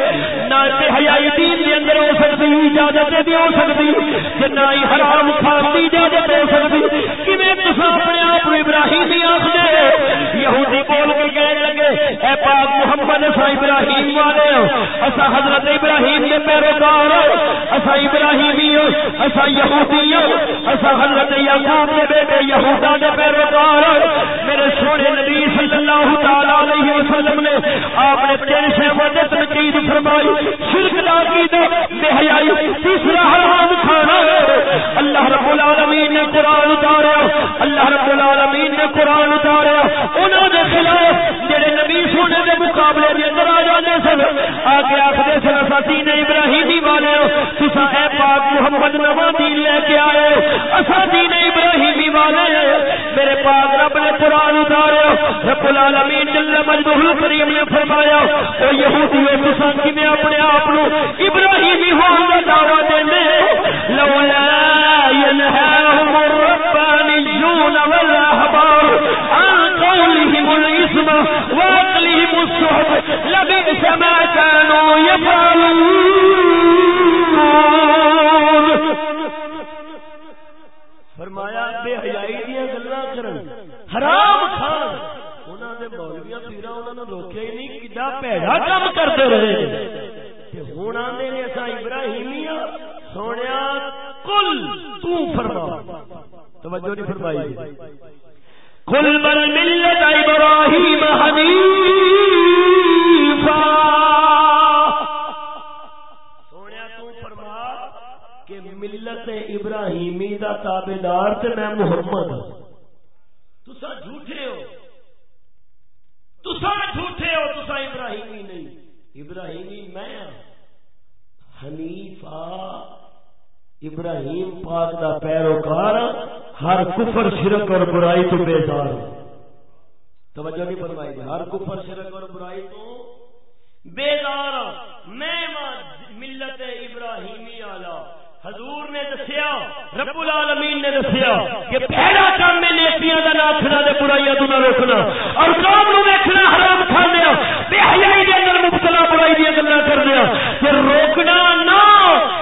نہ بے حیائی دین دے اندر ہو سکتی، اجازت بھی ہو سکتی کہ نہ ہی حرام کھان دی اجازت ہو سکتی۔ کیویں تساں اپنے آپ ابراہیم ہی آکھ دے یہودی بول کے کہنے لگے، اے پاک محمد اسا ابراہیم والے ہاں۔ اسا حضرت ابراہیم دے پیروکار ہاں۔ اسا ابراہیمی ہاں۔ اسا یہودی اسا حضرت یعقوب دے بیٹے یہودا دے پیروکار میرے سونے نبی صلی اللہ تعالی علیہ وسلم نے آپ نے تین شہوت تنقید فرمائی، شرک دا عقیدہ بے حیائی تیسرا حرام کھانا اللہ رب العالمین نے قرآن اتاریا اللہ رب العالمین نے قرآن اتاریا انہوں نے خلاف جڑے نبی سونے دے مقابلے دے اندر آ جاندے سن آگے آخر سن، اسا دین ابراہیمی والے تسا اے پاک محمد نواں دین لے کے آئے۔ اسا دین ابراہیمی والے میرے پاک رب نے قرآن اتاریا رب العالمین جل مجدہ الکریم نے فرمایا، او یہودیو تسا کیویں اپنے آپ نو ابراہیمی ہون دا دعوی دیندے لولا ينهاهم الربانيون والاحبار عن قولهم الاسم واكلهم السحت لبئس ما كانوا يفعلون بے حیائی دیا گلا کرن حرام کھان۔ روکیا ہی نہیں پیڑا کام کرتے رہے۔ نے سونے کل تو فرما۔ توجہ نہیں فرمائی۔ کل بل ملت ابراہیم ابراہیمی دا تابے دار تے میں محمد ہوں تسا جھوٹے ہو۔ تسا جھوٹے ہو تسا ابراہیمی نہیں۔ ابراہیمی میں ہاں۔ حنیفہ، ابراہیم پاک دا پیروکار ہاں۔ ہر کفر، شرک اور برائی تو بیزار ہاں۔ توجہ نہیں فرمائی دی۔ ہر کفر، شرک اور برائی تو بیزار میں ملت ابراہیمی آلہ حضور نے دسیا، رب العالمین نے دسیا کہ پہلا کام میں نیکیاں دا ناچنا دے، برائیاں تو نہ روکنا اور کام نو ویکھنا حرام کھانے بے حیائی دے اندر مبتلا برائی دی گلاں کرنے کہ روکنا نہ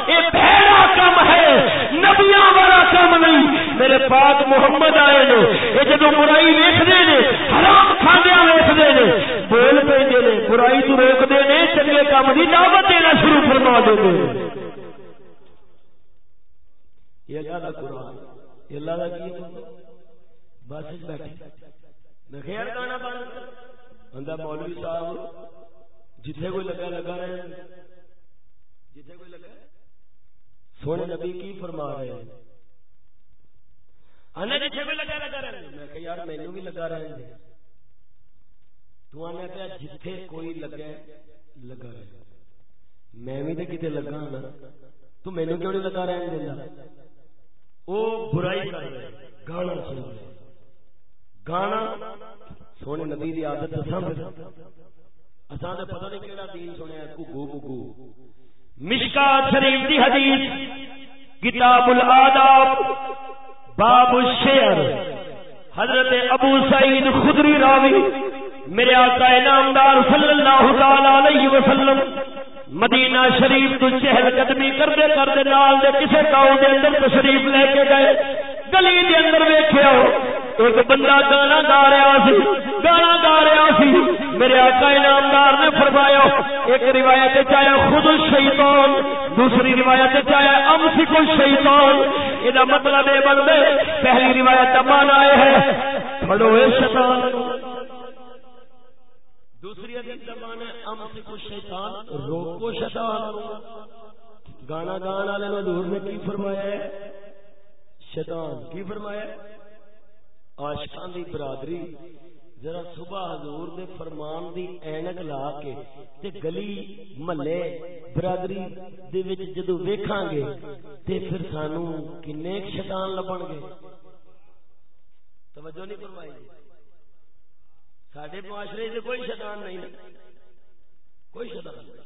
اے پہلا کام ہے۔ نبیاں والا کام نہیں۔ میرے پاک محمد آئے نے اے جدوں برائی ویکھدے نے، حرام کھاندیاں ویکھدے نے، بول پیندے نے، برائی تو روکدے نے، چنگے کام دی دعوت دینا شروع فرما دے یہ اللہ کا قرآن یہ اللہ کا کی بس بیٹھے۔ میں خیر گانا بند بندہ مولوی صاحب جتھے کوئی لگا لگا رہے ہیں۔ جتھے کوئی لگا۔ سونے نبی کی فرما رہے ہیں۔ آنے جتھے کوئی لگا لگا رہے ہیں۔ میں کہ یار مینو بھی لگا رہے ہیں۔ تو آنے پہ جتھے کوئی لگا لگا رہے میں بھی تو کتنے لگا ہاں نا۔ تو مینو کیوں نہیں لگا رہے ہیں؟ وہ برائی کر رہے گانا سن رہے گانا سونے نبی دی عادت سمجھ اساں تے پتہ نہیں کیڑا دین سنیا گگو گگو مشکات شریف دی حدیث۔ کتاب الاداب باب الشعر۔ حضرت ابو سعید خدری راوی۔ میرے آقا نامدار صلی اللہ تعالی علیہ وسلم۔ مدینہ شریف تو چہل قدمی کرتے کرتے نال دے کسے گاؤں دے اندر تشریف لے کے گئے۔ گلی دے اندر ویکھیا ایک بندہ گانا گا رہا سی، گانا گا رہا سی۔ میرے آقا انعامدار نے فرمایا، ایک روایت چاہے خود شیطان۔ دوسری روایت چاہے ام سی کو یہ مطلب یہ بندے پہلی روایت مان آئے ہیں پڑھو شیطان دوسری زبان ہے ام سے کچھ شیطان روکو شیطان گانا گانا والے حضور نے کی فرمایا ہے؟ شیطان کی فرمایا عاشقاں دی برادری، ذرا صبح حضور دے فرمان دی اینک لا کے تے گلی محلے برادری دے وچ جدو ویکھاں گے تے پھر سانو کنے شیطان لبن گے۔ توجہ نہیں فرمائی جی۔ سڈے معاشرے سے کوئی شیطان نہیں۔ نا کوئی شیطان نہیں۔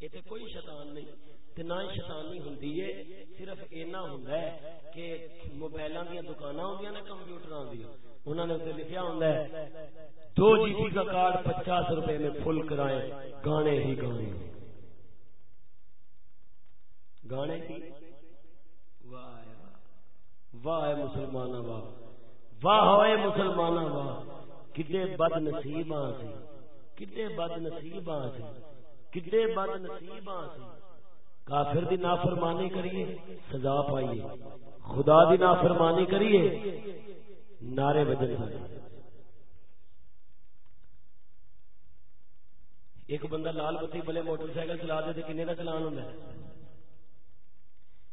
یہ کوئی شیطان نہیں۔ تے نہ شیطانی ہوندی ہے صرف اینا ہوندا ہے کہ موبائلاں دی دکاناں ہوندیاں نے کمپیوٹراں دی انہوں نے تے لکھیا ہوندا ہے دو جی بی کا کارڈ پچاس روپے میں فل کرائے گانے ہی گانے۔ گانے کی؟ واہ واہ۔ مسلمان واہ۔ واہ ہوئے مسلمان واہ۔ کتنے بد نصیب سی۔ کتنے بد نصیب سی کتنے بد نصیب سی کافر دی نافرمانی کریے سزا پائیے خدا دی نافرمانی کریے نعرے بجن سارے ایک بندہ لال بتی بلے موٹر سائیکل چلا دے کنے کا چلان ہوں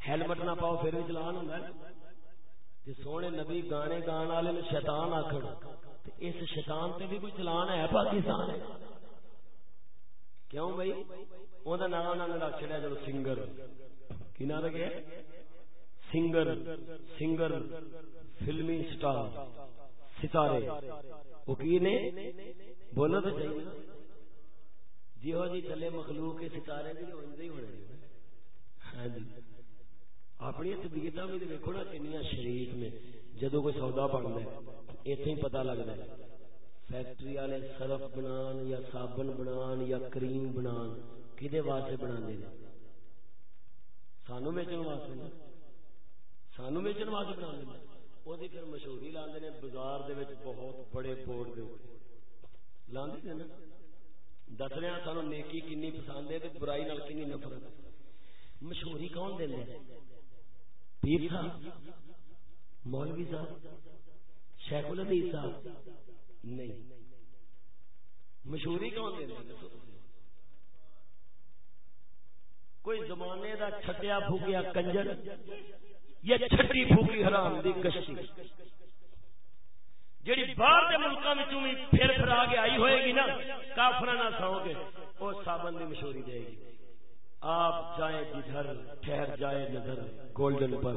ہیلمٹ نہ پاؤ پھر بھی چلان ہوں سونے نبی گانے گان والے شیطان آخر اس شیطان تے بھی کوئی چلان ہے، پاکستان کیوں بھائی؟ وہ نام انہوں نے رکھ چڑیا جب سنگر۔ کی نام رکھے؟ سنگر سنگر، فلمی سٹار، ستارے۔ وہ کی نے؟ بولو تو چاہیے۔ جی ہو جی چلے مخلوق کے ستارے بھی ہی ہونے ہاں جی۔ اپنی طبیعت بھی دیکھو نا کنیا شریف نے۔ جدو کوئی سودا بنتا ہے۔ اتنے ہی پتا لگتا ہے۔ فیکٹری والے سرف بنان یا صابن بنان یا کریم بنان کدے واسطے بنا دے سانو ویچن واسطے سانو ویچن واسطے بنا دیں وہ پھر مشہوری لاندے نے بازار دے وچ بہت بڑے بورڈ دے لاندے نا؟ دس رہے سانو نیکی کنی پسند ہے برائی نال کنی نفرت مشہوری کون دے؟ پیر صاحب، مولوی صاحب۔ شیخ الحدیث صاحب؟ نہیں. مشہوری کون دے کوئی زمانے دا چھٹیا پھوکیا کنجر یا چھٹی پھوکی حرام دی کشتی جیڑی باہر کے ملکوں میں پھر پھر آگے آئی ہوئے گی نا کافر نہ سو گے، وہ صابن دی مشہوری دے گی۔ آپ جائیں جدھر، ٹھہر جائے نظر، گولڈن پر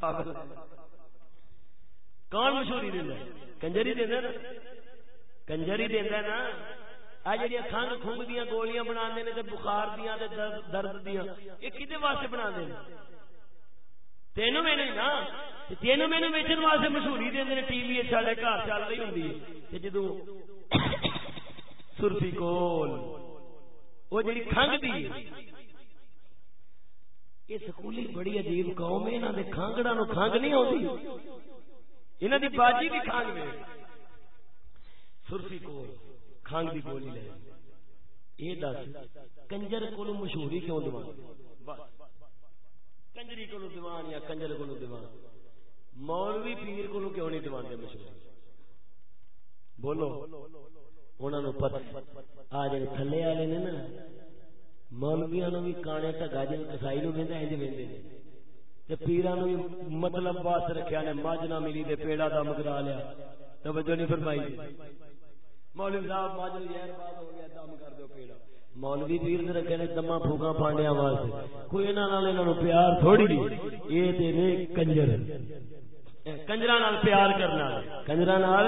صابن۔ کون مشہوری دینا کنجری دینا نا؟ کنجری دینا نا؟ آ جڑی کھنگ کھنگ دیا گولیاں بنا دے بخار دیا درد دیا یہ کھے واسطے بنا دے تینوں میں نہیں نا؟ تینوں میں ویچن واسطے مشہوری دے ٹی وی سارے گھر چل رہی ہوں جدو سرفی کول وہ جڑی کھنگ دی یہ سکولی بڑی عجیب قوم ہے انہوں نے کھانگڑا نو کھانگ نہیں آتی انہوں دی باجی بھی کھانگ میں سرفی کول کھانگ دی گولی لے۔ یہ دس، کنجر کو مشہوری کیوں دیوان؟ کنجری کو دیوان یا کنجر کو دیوان؟ مولوی پیر کو کیوں نہیں دیوان دے مشہور؟ بولو انہوں نے پتہ آ جائے تھلے والے نے نا مولویا نو بھی کانے ٹگا جی کسائی نو وہدا انج وہدے پیران بھی مطلب واسطے رکھیا نے مجھ نہ ملی دے پیڑا دم کرا لیا۔ توجہ نہیں فرمائی۔ مولوی صاحب ماجل یار بات ہو گیا، دم کر دو پیڑا۔ مولوی پیر نے رکھے نے دما پھوکا پانڈیا واسطے۔ کوئی انہاں نال انہاں نو پیار تھوڑی نہیں۔ اے تے نے کنجر۔ کنجرا نال پیار کرنا کنجرا نال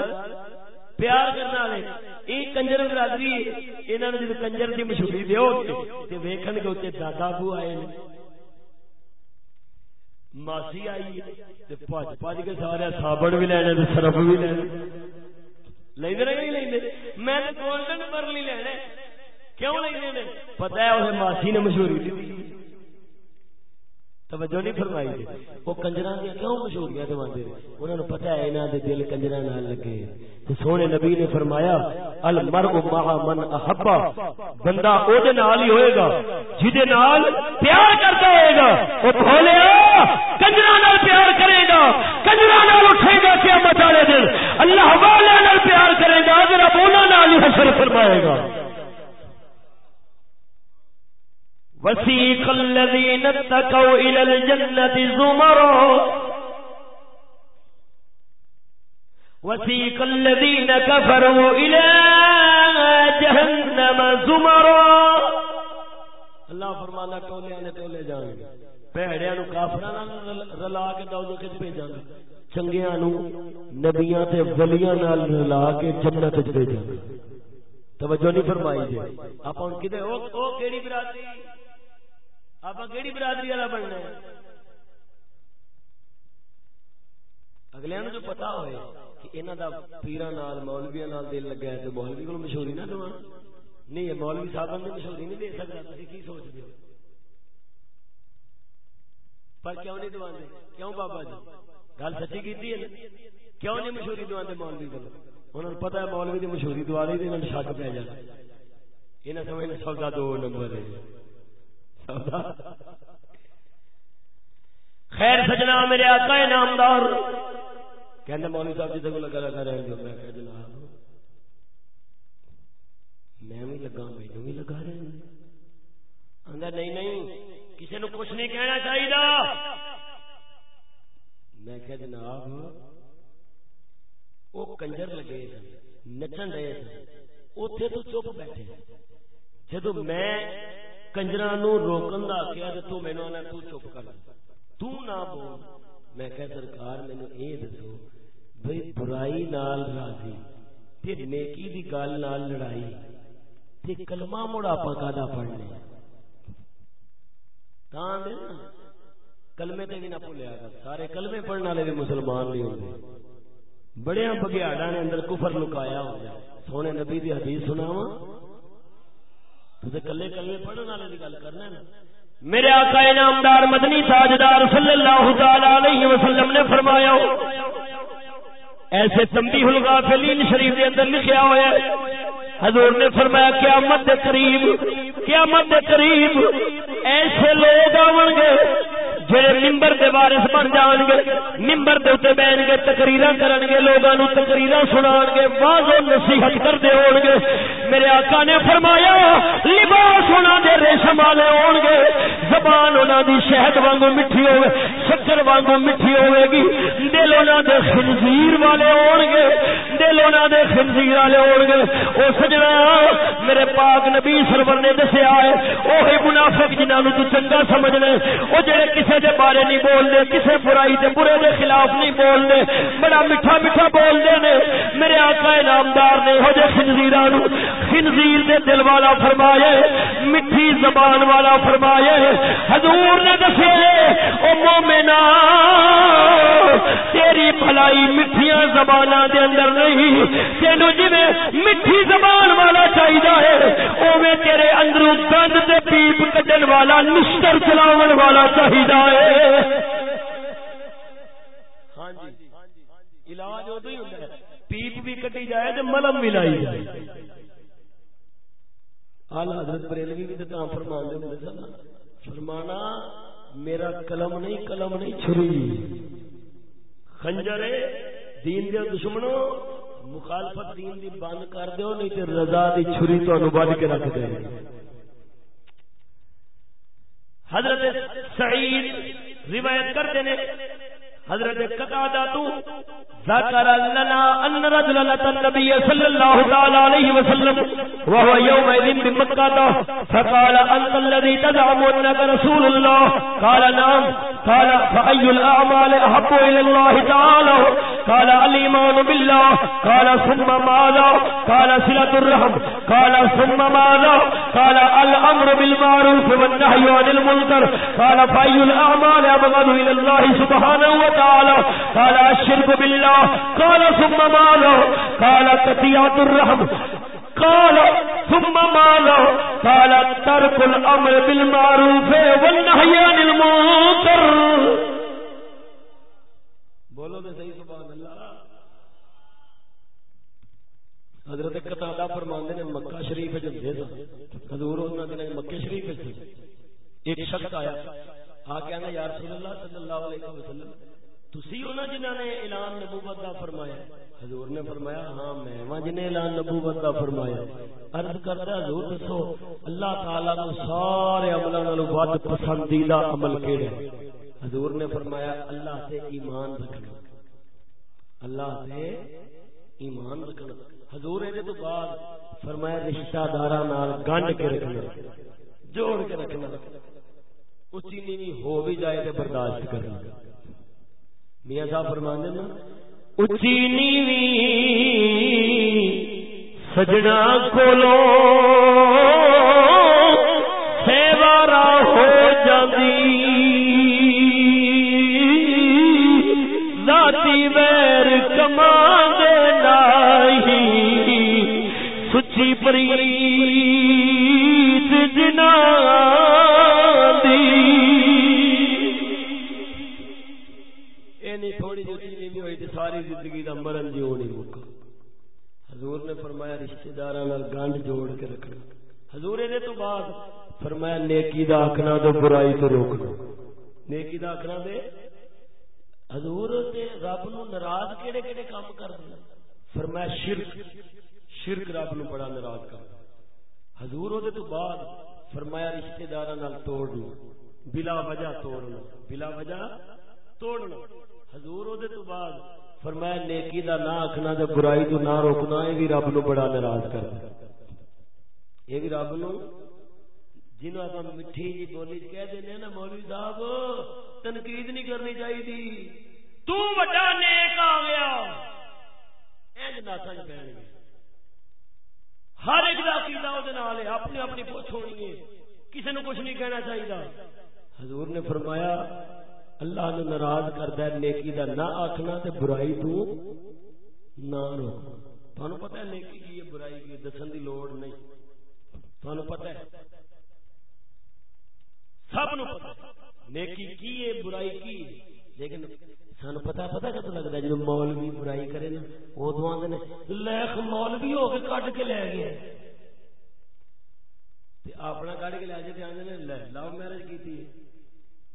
پیار کرنا والے۔ یہ کنجر برادری، انہاں نے جب کنجر دی مشہوری دیو تے ویکھن گے اوتے دادا ابو آئے ماسی آئی تے پج پج کے سارے صابن بھی لینے تے سرف بھی لینے لیندے نہیں لیندے میں گولڈن لینے کیوں لیندے نے پتہ ہے اس ماسی نے مشہوری دی توجہ نہیں فرمائی وہ کنجراں دی کیوں مشہوریاں دیواندے نے؟ انہاں نوں پتہ ہے انہاں دے دل کنجراں نال لگے۔ تے سونے نبی نے فرمایا، المرء مع من احب۔ بندہ او دے نال ہی ہوئے گا جے نال پیار کرتا ہوئے گا۔ او بھولیا، کنجراں نال پیار کرے گا۔ کنجراں نال اٹھے گا قیامت والے دن۔ اللہ والے نال پیار کرے گا ذرا بولا نال ہی حشر فرمائے گا۔ وسيق الذين اتقوا إلى الجنة زمرا. وسيق الذين كفروا إلى جهنم زمرا. اللہ فرمانا ٹولے نے ٹولے جان گے۔ پیڑیاں نو کافراں رلا کے دوزخ وچ بھیجاں گے۔ چنگیاں نو نبیاں تے ولیاں نال رلا کے جنت وچ بھیجاں گے۔ توجہ نہیں فرمائی جی۔ آپ کدے وہ کیڑی برادری؟ آپ کیڑی برادری والا بننا ہے؟ اگلے جو پتا ہوئے کہ انہوں دا پیرا نال مولویا نال دل لگا ہے تو مولوی کو مشہوری نہ دوا نہیں مولوی صاحب نے مشہوری نہیں دے سکتا تھی کی سوچتے ہو؟ پر کیوں نہیں دوا کیوں بابا جی؟ گل سچی کی کیوں نہیں مشہوری دوا مولوی کو انہوں نے پتا ہے مولوی کی مشہوری دوا لی انہوں نے شک پی جانا۔ یہ سمجھ سودا دو نمبر ہے۔ خیر سجنا میرے آقا ہے نامدار کہنے مولوی صاحب جی کو لگا لگا رہے میں کہ جناب میں بھی لگا مینو بھی لگا رہے آدھا نہیں نہیں، کسی نو کچھ نہیں کہنا چاہیے میں کہ جناب وہ کنجر لگے سن، نچن رہے سن۔ اتے تو چپ بیٹھے۔ جدو میں کنجر روکن کا آخیا تو مینو آنا تو چپ کر تو نہ بول میں کہ سرکار مینو یہ دسو بھئی برائی نال راضی تے نیکی دی گل نال لڑائی تے کلمہ مڑ اپا کادا پڑھنے تاں دے کلمے تے بھی نہ بھولیا گا سارے کلمے پڑھن والے بھی مسلمان نہیں ہوندے بڑے بگیاڑا نے اندر کفر لکایا ہو جائے سونے نبی دی حدیث سناواں تو تے کلے کلمے پڑھن والے دی گل کرنا ہے نا۔ میرے آقا انعامدار مدنی تاجدار صلی اللہ تعالی علیہ وسلم نے فرمایا، ایسے تمبی الغافلین شریف کے اندر لکھیا ہوا ہے۔ حضور نے فرمایا، قیامت دے قریب، قیامت دے قریب ایسے لوگ آون گے جڑے ممبر دے وارث بن جان گے ممبر دے اوتے بیٹھ کے تقریراں کرن گے لوگاں نو تقریراں سنان گے واضح نصیحت کردے ہون گے میرے آقا نے فرمایا، لباس انہاں دے ریشم والے ہون گے زبان انہاں دی شہد وانگو مٹھی ہوے شکر وانگو مٹھی ہوے گی۔ دل انہاں دے خنزیر والے ہون گے دل انہاں دے خنزیر والے ہون گے او سجنا، میرے پاک نبی سرور نے دسیا ہے، اوہی منافق جنہاں نو تو چنگا سمجھنا او جڑے کسے دے بارے نہیں بول دے کسے برائی دے، برے دے خلاف نہیں بول دے بڑا میٹھا میٹھا بول دے نے۔ میرے آقا انعامدار نے ہو جے نو خنزیر دے دل والا فرمایا میٹھی زبان والا فرمایا حضور نے دسے او مومنا تیری بھلائی مٹھیاں زباناں دے اندر نہیں۔ تینو جویں مٹھی زبان والا چاہیدا ہے، اوویں تیرے اندروں دند تے پیپ کڈن والا، نشتر چلاون والا چاہیدا ہاں جی علاج ادو ہی ہوتا ہے۔ پیپ بھی کٹی جائے تو ملم بھی لائی جائے۔ آلہ حضرت بریلوی بھی تو فرمان دے فرمانا، میرا قلم نہیں قلم نہیں چھری۔ خنجر دین دے دشمنوں، مخالفت دین دی بند کر دیو، نہیں تے رضا دی چھری تانوں بن کے رکھ دے۔ حضرت سعید روایت کرتے ہیں حضرت قطادہ تو ذکر لنا ان رجلا لتى النبي صلى الله تعالى عليه وسلم، وهو يومئذ بمكة فقال، انت الذي تزعم انك رسول الله قال، نعم. قال فأي الأعمال أحب إلى الله تعالى قال الإيمان بالله قال، ثم ماذا؟ قال سلة الرحم. قال، ثم ماذا؟ قال الأمر بالمعروف والنهي عن المنكر قال فأي الأعمال أبغض إلى الله سبحانه وتعالى قال الشرك بالله قال ثم ماذا قال قطيعة الرحم قال ثم ماذا قال ترك الامر بالمعروف والنهي عن المنكر بولو تو صحیح سبحان اللہ۔ حضرت قطادہ فرماندے نے مکہ شریف وچ ہوندے سن حضور انہاں دے مکہ شریف وچ ایک شخص آیا، آ کے کہندا یا رسول اللہ صلی اللہ علیہ وسلم، تسی انہاں جنہاں نے اعلان نبوت دا فرمایا؟ حضور نے فرمایا ہاں میں وہاں جنہیں اعلان نبوت دا فرمایا۔ عرض کرتا حضور دسو، اللہ تعالی نو سارے عملاں نالوں ود پسندیدہ عمل کیڑا حضور نے فرمایا، اللہ سے ایمان رکھنا۔ اللہ سے ایمان رکھنا۔ حضور نے تو بعد فرمایا رشتہ داراں نال گنڈ کے رکھنا، جوڑ کے رکھنا۔ اچھی نیوی ہو بھی جائے تے برداشت کرنا۔ میاں صاحب فرماندے نا اچھی نیوی سجنا کولو سیوارا ہو جاندی۔ ذاتی ویر کما سچی پریت جنا تھوڑی جو چیزیں ہوئی تھی، ساری زندگی دا مرن جیو نہیں مکا حضور نے فرمایا رشتہ داراں نال گنڈ جوڑ کے رکھنا۔ حضور نے تو بعد فرمایا نیکی دا آکھنا تو برائی تو روکنا۔ نیکی دا آکھنا دے، حضور تے رب نو ناراض کیڑے کیڑے کام کر دے فرمایا شرک۔ شرک رب نو بڑا ناراض کر حضور دے تو بعد فرمایا رشتہ داراں نال توڑنا، بلا وجہ توڑنا، بلا وجہ توڑنا۔ حضور دے تو بعد فرمایا نیکی دا نہ آکھنا تے برائی تو نہ روکنا، اے بھی رب نو بڑا ناراض کردا اے بھی رب نو جنہوں آپ مٹھی جی بولی کہہ دینے نا مولوی صاحب، تنقید نہیں کرنی چاہیے تھی تو بڑا نیک آ گیا۔ اینج ناسا چ پہن گئے ہر ایک کا کیتا وہ اپنی اپنی پوچھ ہونی ہے۔ کسی نے کچھ نہیں کہنا چاہیے حضور نے فرمایا، اللہ نے ناراض کرتا ہے، نیکی دا نہ آخنا تے برائی تو نہ روکنا۔ تھانوں پتہ ہے نیکی کی ہے، برائی کی دسن دی لوڑ نہیں۔ تھانوں پتہ ہے۔ سب نو پتہ نیکی کی ہے، برائی کی ہے۔ لیکن سان پتا پتا کتوں لگتا ہے جب مولوی برائی کرے نا ادو آدھے لکھ مولوی ہو کے کٹ کے لے گیا۔ اپنا کٹ کے لے جائے آدھے لے لو میرج کی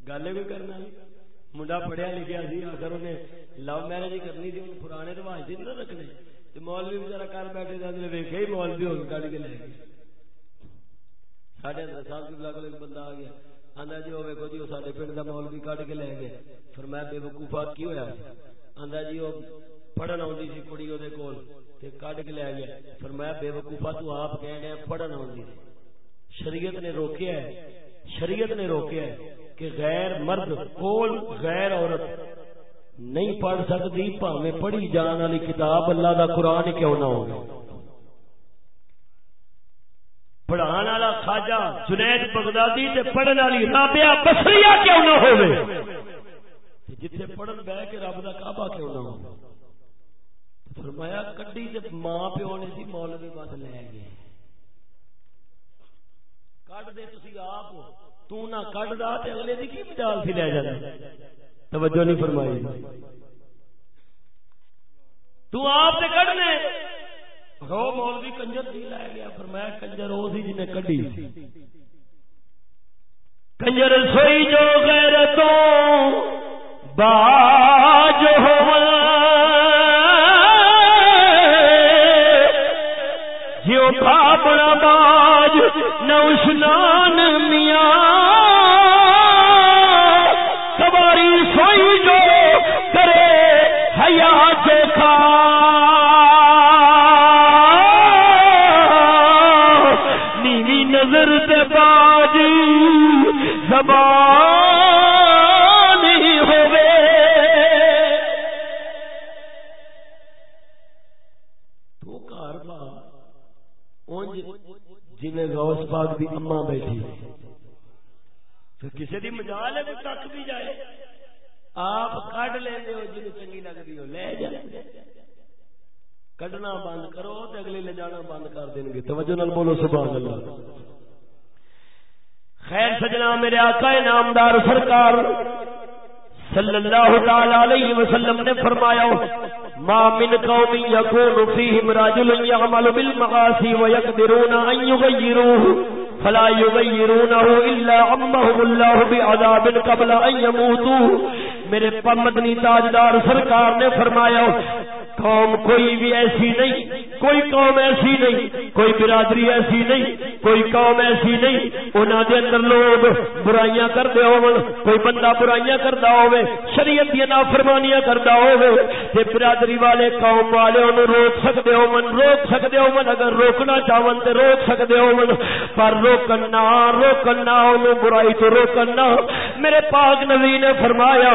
گل بھی کرنا منڈا پڑھیا لکھیا سی، اگر انہیں لو میرج ہی کرنی تھی انہیں پرانے رواج سے نہیں رکھنے۔ مولوی بچارا کر بیٹھے جاتے ویکے ہی مولوی ہو کے کٹ کے لے گئے ساڈے صاحب کی بلا ایک بندہ آ گیا۔ آندا جی ہوے کو جی او ساڈے پنڈ دا مولوی کڈ کے لے گئے۔ فرمایا، بے وقوفا، کی ہویا؟ آندا جی او پڑھن آوندی سی کڑی او دے کول تے کڈ کے لے گیا فرمایا، بے وقوفا، تو آپ کہنے ہیں، پڑھن آوندی سی۔ شریعت نے روکیا ہے، شریعت نے روکیا ہے کہ غیر مرد کول غیر عورت نہیں پڑھ سکتی بھاویں پڑھی جان والی کتاب اللہ دا قرآن کیوں نہ ہوگی پڑھان والا خواجہ جنید بغدادی تے پڑھن والی رابعہ بصریہ کیوں نہ ہوے جتھے پڑھن بہ کے رب دا کعبہ کیوں نہ ہو فرمایا کڈی تے ماں پیو نے سی مولوی بس لے گئے۔ کڈ دے تسی آپ، تو نہ کڈ دا تے اگلے دی کی مجال سی لے جاندے توجہ نہیں فرمائی۔ تو آپ تے کڈنے۔ رو مولوی کنجر کی لے گیا، فرمایا کنجر وہ سی جنہیں کڈی۔ کنجر سوئی جو غیر تو باج ہو جیو بابڑا باج نوشنان میاں۔ سواری سوئی جو کرے حیا تو اونج غوث پاک دی بیٹھی۔ پھر کسی دی مجال ہے تک بھی جائے۔ آپ کڈ لیں ہو جنہیں چنگی لگتی ہو، لے کڈنا بند کرو تے اگلے لے جانا بند کر دیں گے توجہ نال بولو، سبحان اللہ۔ خیر سجنا میرے آقا نامدار سرکار صلی اللہ تعالی علیہ وسلم نے فرمایا، ما من قوم يكون فيهم رجل يعمل بالمعاصي ويقدرون ان يغيروه فلا يغيرونه الا عمهم الله بعذاب قبل ان يموتوا میرے مدنی تاجدار سرکار نے فرمایا قوم کوئی بھی ایسی نہیں، کوئی قوم ایسی نہیں، کوئی برادری ایسی نہیں، کوئی قوم ایسی نہیں۔ انہاں دے اندر لوگ برائیاں کردے ہون، کوئی بندہ برائیاں کردا ہوے شریعت دی نافرمانیاں کردا ہوے تے برادری والے قوم والے انہوں روک سکدے ہون، روک سکدے ہون، اگر روکنا چاہون تے روک سکدے ہون، پر روکن نہ روکن نہ انہوں برائی تو روکن نہ۔ میرے پاک نبی نے فرمایا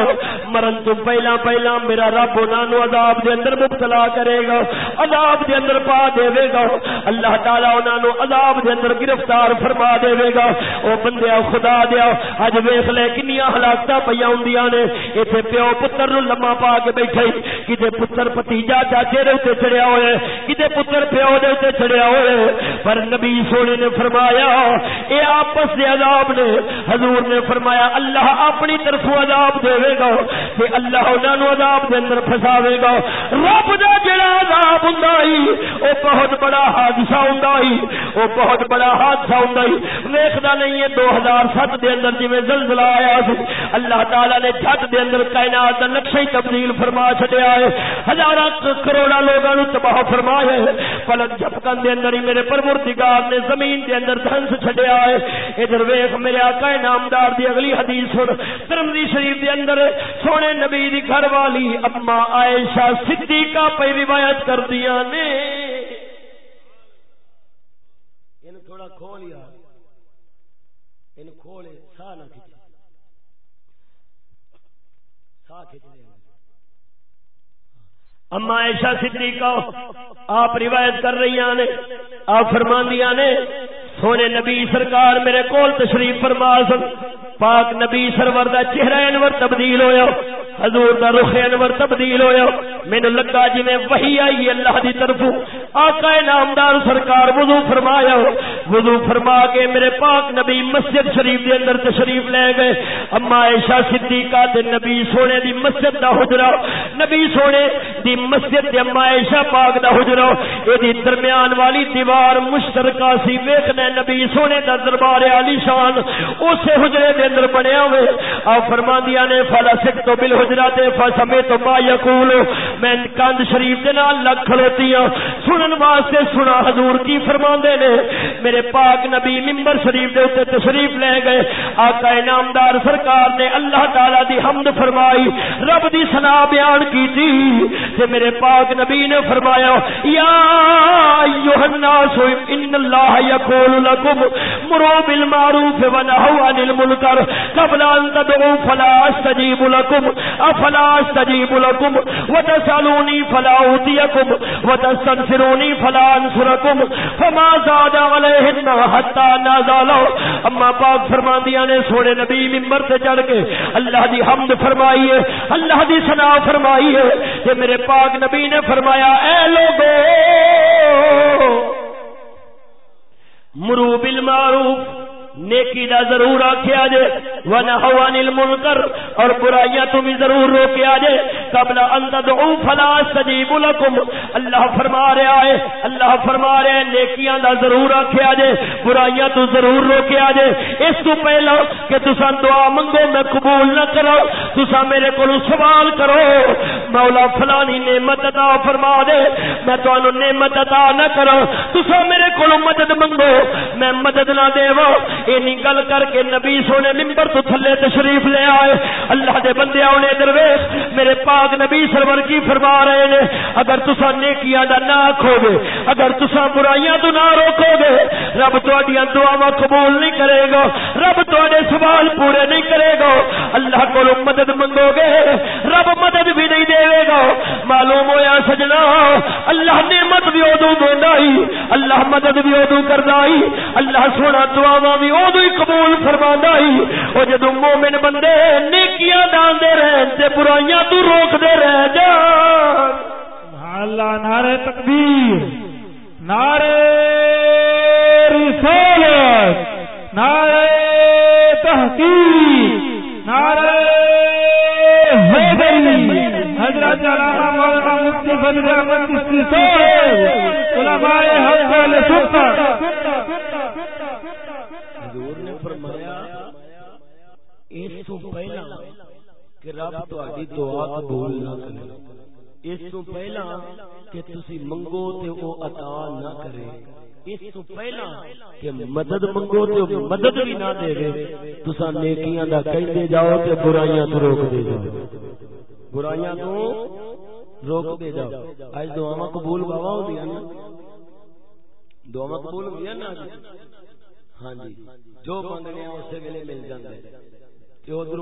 مرن تو پہلا پہلا میرا رب انہوں نو عذاب دے اندر مبتلا کرے گا۔ عذاب دے اندر پا دے گا۔ اللہ تعالی انہاں نو عذاب دے اندر گرفتار فرما دے گا۔ او بندیا خدا دیا اج ویکھ لے کنیاں ہلاکتاں پیاں ہوندیاں نے۔ ایتھے پیو پتر نو لمما پا کے بیٹھے۔ کتے پتر پتیجا چاچے دے اوتے چڑھیا ہوئے کتے پتر پیو دے اوتے چڑھیا ہوئے پر نبی سونے نے فرمایا، اے آپس دے عذاب نے۔ حضور نے فرمایا، اللہ اپنی طرف عذاب دے گا۔ تے اللہ انہاں نو عذاب دے اندر پھساوے گا۔ رب دا جڑا عذاب ہوندا ہی، او بہت بڑا حادثہ ہوندا ہی، او بہت بڑا حادثہ ہوندا ہی۔ نہیں ہے 2007 دے اندر جویں زلزلہ آیا سی، اللہ تعالی نے جھٹ دے اندر کائنات دا نقشہ ہی تبدیل فرما چھڈیا ہے۔ ہزاراں کروڑا لوگاں نو تباہ فرمایا ہے۔ پلک جھپکن دے اندر ہی میرے پروردگار نے زمین دے اندر دھنس چھڈیا ہے۔ ادھر ویکھ میرے آقا نامدار دی اگلی حدیث سن۔ ترمذی شریف دے اندر سونے نبی دی گھر والی اما عائشہ صدیقہ پہ روایت کرتی کردیاں نے۔ تھوڑا کھول یار کھولے سا نہ کھچے۔ سا کھچ لے اما ایشا صدیقہ آپ روایت کر رہی نے، آپ فرماندیاں نے، سونے نبی سرکار میرے کول تشریف فرما سن۔ پاک نبی سرور دا چہرہ انور تبدیل ہویا، حضور دا رخ انور تبدیل ہویا۔ مینو لگا جی میں وہی آئی اللہ دی طرف آقا نامدار سرکار وضو فرمایا، وضو فرما کے میرے پاک نبی مسجد شریف دے اندر تشریف لے گئے۔ اما عائشہ صدیقہ تے نبی سونے دی مسجد دا حجرہ۔ نبی سونے دی مسجد تے اما عائشہ پاک دا حجرہ۔ اے دی درمیان والی دیوار مشترکہ سی ویکھنے نبی سونے دا دربار علی شان۔ اسے حجرے دے اندر بنیا ہوئے۔ آ فرماندیاں نے، فلا سکھ تو بل حجرات فسمے تو ما یقول۔ میں کند شریف دے نال لگ کھلوتی ہوں سنن واسطے سنا، حضور کی فرماندے نے۔ میرے پاک نبی منبر شریف دے اوتے تشریف لے گئے۔ آقا انعامدار سرکار نے اللہ تعالی دی حمد فرمائی۔ رب دی ثنا بیان کیتی۔ تے میرے پاک نبی نے فرمایا، یا ایھا الناس، ان اللہ یقول لكم مروا بالمعروف ونهوا عن المنکر۔ قبل ان تدعوا فلا استجیب لكم. افلا استجیب لكم. وتسالوني فلا اوتيكم وتستنصروني فلا انصركم فما زاد عليهن حتى نزلوا اما پاک فرماندیاں نے سونے نبی منبر تے چڑھ کے اللہ دی حمد فرمائی ہے، اللہ دی ثنا فرمائی ہے کہ میرے پاک نبی نے فرمایا، اے لوگو، مرو بالمعروف نیکی دا ضرور آخیا جے ونہو عن المنکر اور برائیاں تو بھی ضرور روکیا جے قبل ان تدعو فلا استجیب لکم اللہ فرما رہا ہے اللہ فرما رہا ہے نیکیاں دا ضرور آخیا جے برائیاں تو ضرور روکیا جے اس تو پہلا کہ تسا دعا منگو میں قبول نہ کرو تسا میرے کو سوال کرو۔ مولا فلانی نعمت عطا فرما دے، میں تانوں نعمت عطا نہ کرو۔ تسا میرے کو مدد منگو، میں مدد نہ دیواں اینی گل کر کے نبی سونے ممبر تو تھلے تشریف لے آئے۔ اللہ دے بندے آنے درویش، میرے پاک نبی سرور کی فرما رہے نے، اگر تسا نیکیاں دا نہ کھو گے اگر تسا برائیاں تو نہ روکو گے رب تواڈیاں دعاواں قبول نہیں کرے گا، رب تواڈے سوال پورے نہیں کرے گا۔ اللہ کو مدد منگو گے رب مدد بھی نہیں دے گا۔ معلوم ہویا سجنا، اللہ نعمت بھی ادو دیندا ہی، اللہ مدد بھی ادو کردا ہی، اللہ سونا دعاواں بھی ادو ہی قبول فرما ہی وہ جدو مومن بندے نیکیاں ڈالتے رہے برائیاں تو روکتے رہ جان۔ اللہ، نعرہ تکبیر، نعرہ رسالت، نعرہ تحقیق، نعرہ حیدری حضرت علامہ مولانا مفتی فضل احمد چشتی صاحب، علماء حق اہل سنت۔ پہلا کہ رب تہاڈی دعا قبول نہ کرے اس تو پہلا کہ تسی منگو تے او عطا نہ کرے اس تو پہلا کہ مدد منگو تے مدد بھی نہ دے گے تسا نیکیاں دا کہندے جاؤ تے برائیاں تو روک دے جاؤ برائیاں تو روک دے جاؤ اج دعاواں قبول بابا ہوندیاں نا دعاواں قبول ہوندیاں نا ہاں جی جو منگنے اسے ویلے مل جاندا ہے ادھر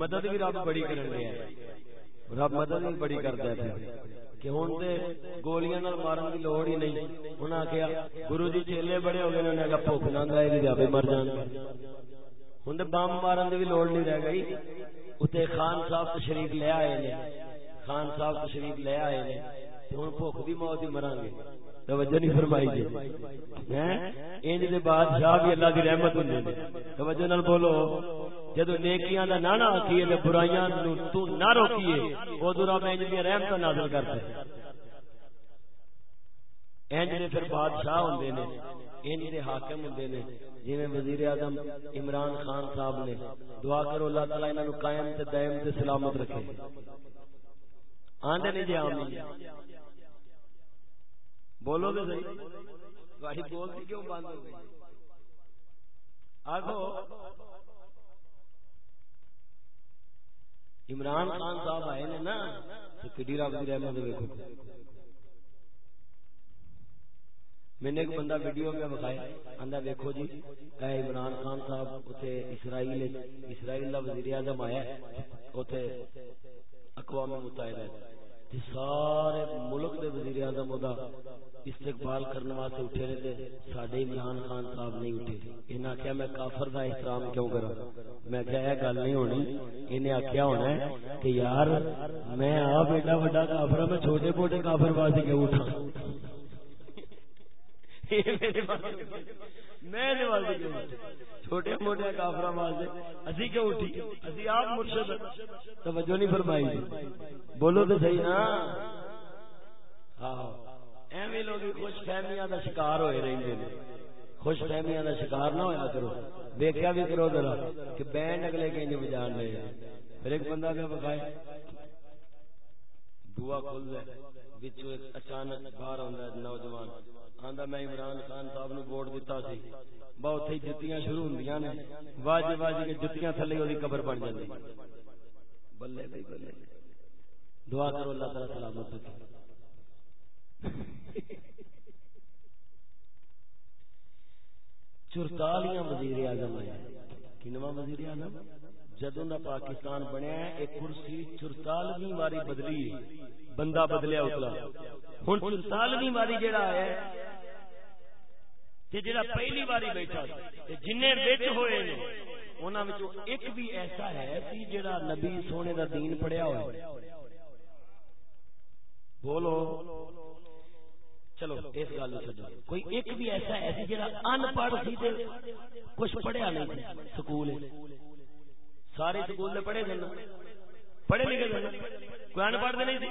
مدد بھی رب بڑی کرن دیا رب مدد بھی بڑی کرتا ہے کہ ہوں تے گولیاں نال مارن کی لوڑ ہی نہیں انہاں آخیا گرو جی چیلے بڑے ہو گئے انہوں نے کہا بھوک نہ آئے گی مر جان ہوں تے بم مارن کی بھی لوڑ نہیں رہ گئی اتنے خان صاحب تشریف لے آئے نے خان صاحب تشریف لے آئے نے ہوں بھوک بھی موت ہی مران گے توجہ نہیں فرمائی جی۔ انج دے بادشاہ بھی اللہ دی رحمت ہوندے نے توجہ نال بولو۔ جدو نیکیاں دا نہ نہ آکھیے تے برائیاں نو تو نہ روکیے او اودوں رب انج دی رحمت نازل کرتے انج دے پھر بادشاہ ہوندے نے، انج دے حاکم ہوندے نے۔ جویں وزیر اعظم عمران خان صاحب نے دعا کرو اللہ تعالی انہاں نو قائم تے دائم تے سلامت رکھے۔ آندے نہیں جی آمین۔ بولو تو صحیح۔ بولتی کیوں بند ہو گئی؟ آگو۔ عمران خان صاحب آئے نے نا، تو کڈی رب کی رحمت دیکھو میں نے ایک بندہ ویڈیو میں بخایا آندا دیکھو جی اے عمران خان صاحب اوتھے اسرائیل اسرائیل دا وزیر اعظم آیا اوتھے اقوام متحدہ۔ سارے ملک دے وزیر اعظم دا استقبال کرنے واسطے اٹھے رہے تھے ساڈے عمران خان صاحب نہیں اٹھے۔ انہاں آخیا میں کافر دا احترام کیوں کراں؟ میں کہیا یہ گل نہیں ہونی۔ انہیں آکھیا ہونا ہے کہ یار میں آپ ایڈا بڑا کافر ہاں، میں چھوٹے موٹے کافر واسطے کیوں اٹھاں؟ میں چھوٹے موٹے کافر واسطے اسی کیوں اٹھی؟ اسی آپ مرشد توجہ نہیں فرمائی بولو تو صحیح نا۔ ہاں۔ ایویں لوگ خوش فہمیاں دا شکار ہوئے رہندے نے۔ خوش فہمیاں دا شکار نہ ہویا کرو۔ دیکھیا بھی کرو ذرا کہ بینڈ اگلے کے نہیں جی بجان رہے پھر ایک بندہ کیا بکائے دعا کھل دے۔ وچوں ایک اچانک باہر آندا ہے نوجوان۔ آندا میں عمران خان صاحب نو ووٹ دتا سی۔ بہت ہی جتیاں شروع ہوندیاں نے۔ واج واج کے جتیاں تھلے اودی قبر بن جاندی۔ بلے بلے۔ دعا کرو اللہ تعالی سلامت رکھے۔ چرتالیاں وزیر اعظم آیا کنواں وزیر اعظم؟ جدوں دا پاکستان بنیا ہے، ایک کرسی چرتالویں واری بدلی، بندہ بدلیا اتلا۔ ہن چرتالویں واری جڑا ہے، تے جڑا پہلی واری بیٹھا تے جننے وچ ہوئے نے، انہاں وچوں ایک بھی ایسا ہے سی جڑا نبی سونے دا دین پڑھیا ہوئے۔ بولو۔ چلو، اس گل چلو کوئی ایک بھی ایسا ہے جا ان پڑھ سی کچھ پڑھیا نہیں سکول سارے سکول پڑھے دن پڑھے لکھے دن کوئی ان پڑھ نہیں تھی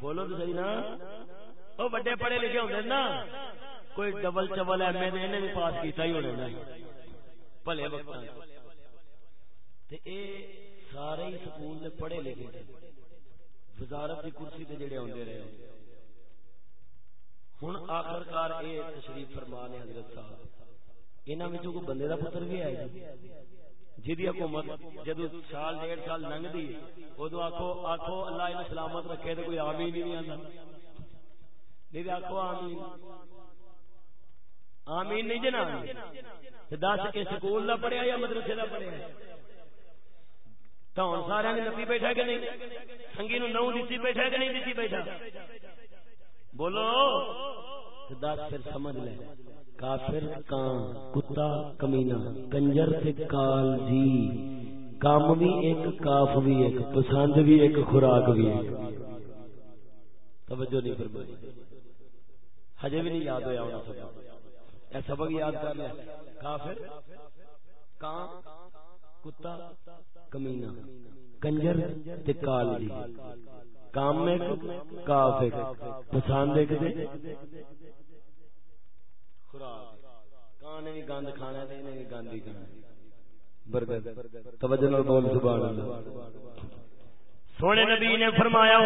بولو تو صحیح نا۔ وہ بڑے پڑھے لکھے ہوتے نا۔ کوئی ڈبل چبل ایم اے انہیں بھی پاس کیتا ہی ہونا بھلے وقت سارے سکول پڑھے لکھے وزارت کی کرسی تے جڑے آتے رہے۔ ہوں آخر کار یہ تشریف فرما نے حضرت صاحب انہوں میں کوئی بندے کا پتر بھی آئے جی جی حکومت جدو سال ڈیڑھ سال لنگ دی ادو آخو آخو اللہ نے سلامت رکھے تو کوئی آمی نہیں آتا نہیں آخو آمی آمین نہیں جنا دس کے سکول کا پڑھیا یا مدرسے کا پڑھیا؟ تو ہوں سارا نے نپی بیٹھا کہ نہیں؟ سنگی نو دیتی بیٹھا کہ نہیں دیتی بیٹھا؟ بولو دس پھر سمجھ لے۔ کافر کان، کتا کمینا کنجر سے کال جی۔ کام بھی ایک، کاف بھی ایک، پسند بھی ایک، خوراک بھی ایک۔ توجہ نہیں فرمائی۔ ہجے بھی نہیں یاد ہوا ہونا سبق۔ اے سبق یاد کر لیا۔ کافر کان، کتا کمینا کنجر تے کال جی۔ کام ایک، کاف ایک، پسند ایک دے۔ خوراک بھی گند کھانا تے انہیں بھی گند ہی کھانا۔ برگر توجہ نال بول سبحان اللہ۔ سونے نبی نے فرمایا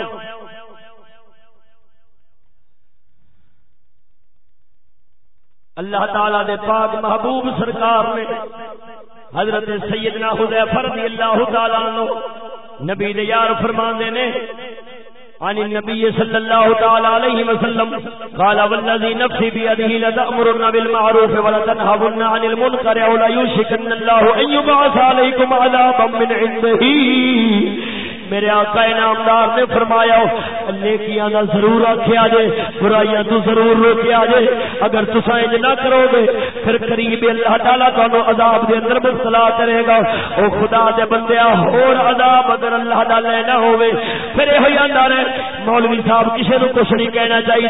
اللہ تعالی دے پاک محبوب سرکار نے حضرت سیدنا حذیفہ رضی اللہ تعالی عنہ نبی دے یار فرماندے نے عن النبي صلى الله تعالى عليه وسلم قال والذي نفسي بيده لتأمرن بالمعروف ولتنهبن عن المنكر ولا لا يوشكن الله أن يبعث عليكم عذابا من عنده میرے آقا انعامدار نے فرمایا، نیکیاں دا ضرور آکھیا جے برائیاں تو ضرور روکیا جے اگر تسا انج نہ کرو گے پھر قریب اللہ تعالی تانوں عذاب دے اندر مبتلا کرے گا۔ او خدا دے بندیا اور عذاب اگر اللہ دا لینا ہوے پھر یہ آندا رہے۔ مولوی صاحب، کسے نو کچھ نہیں کہنا چاہیے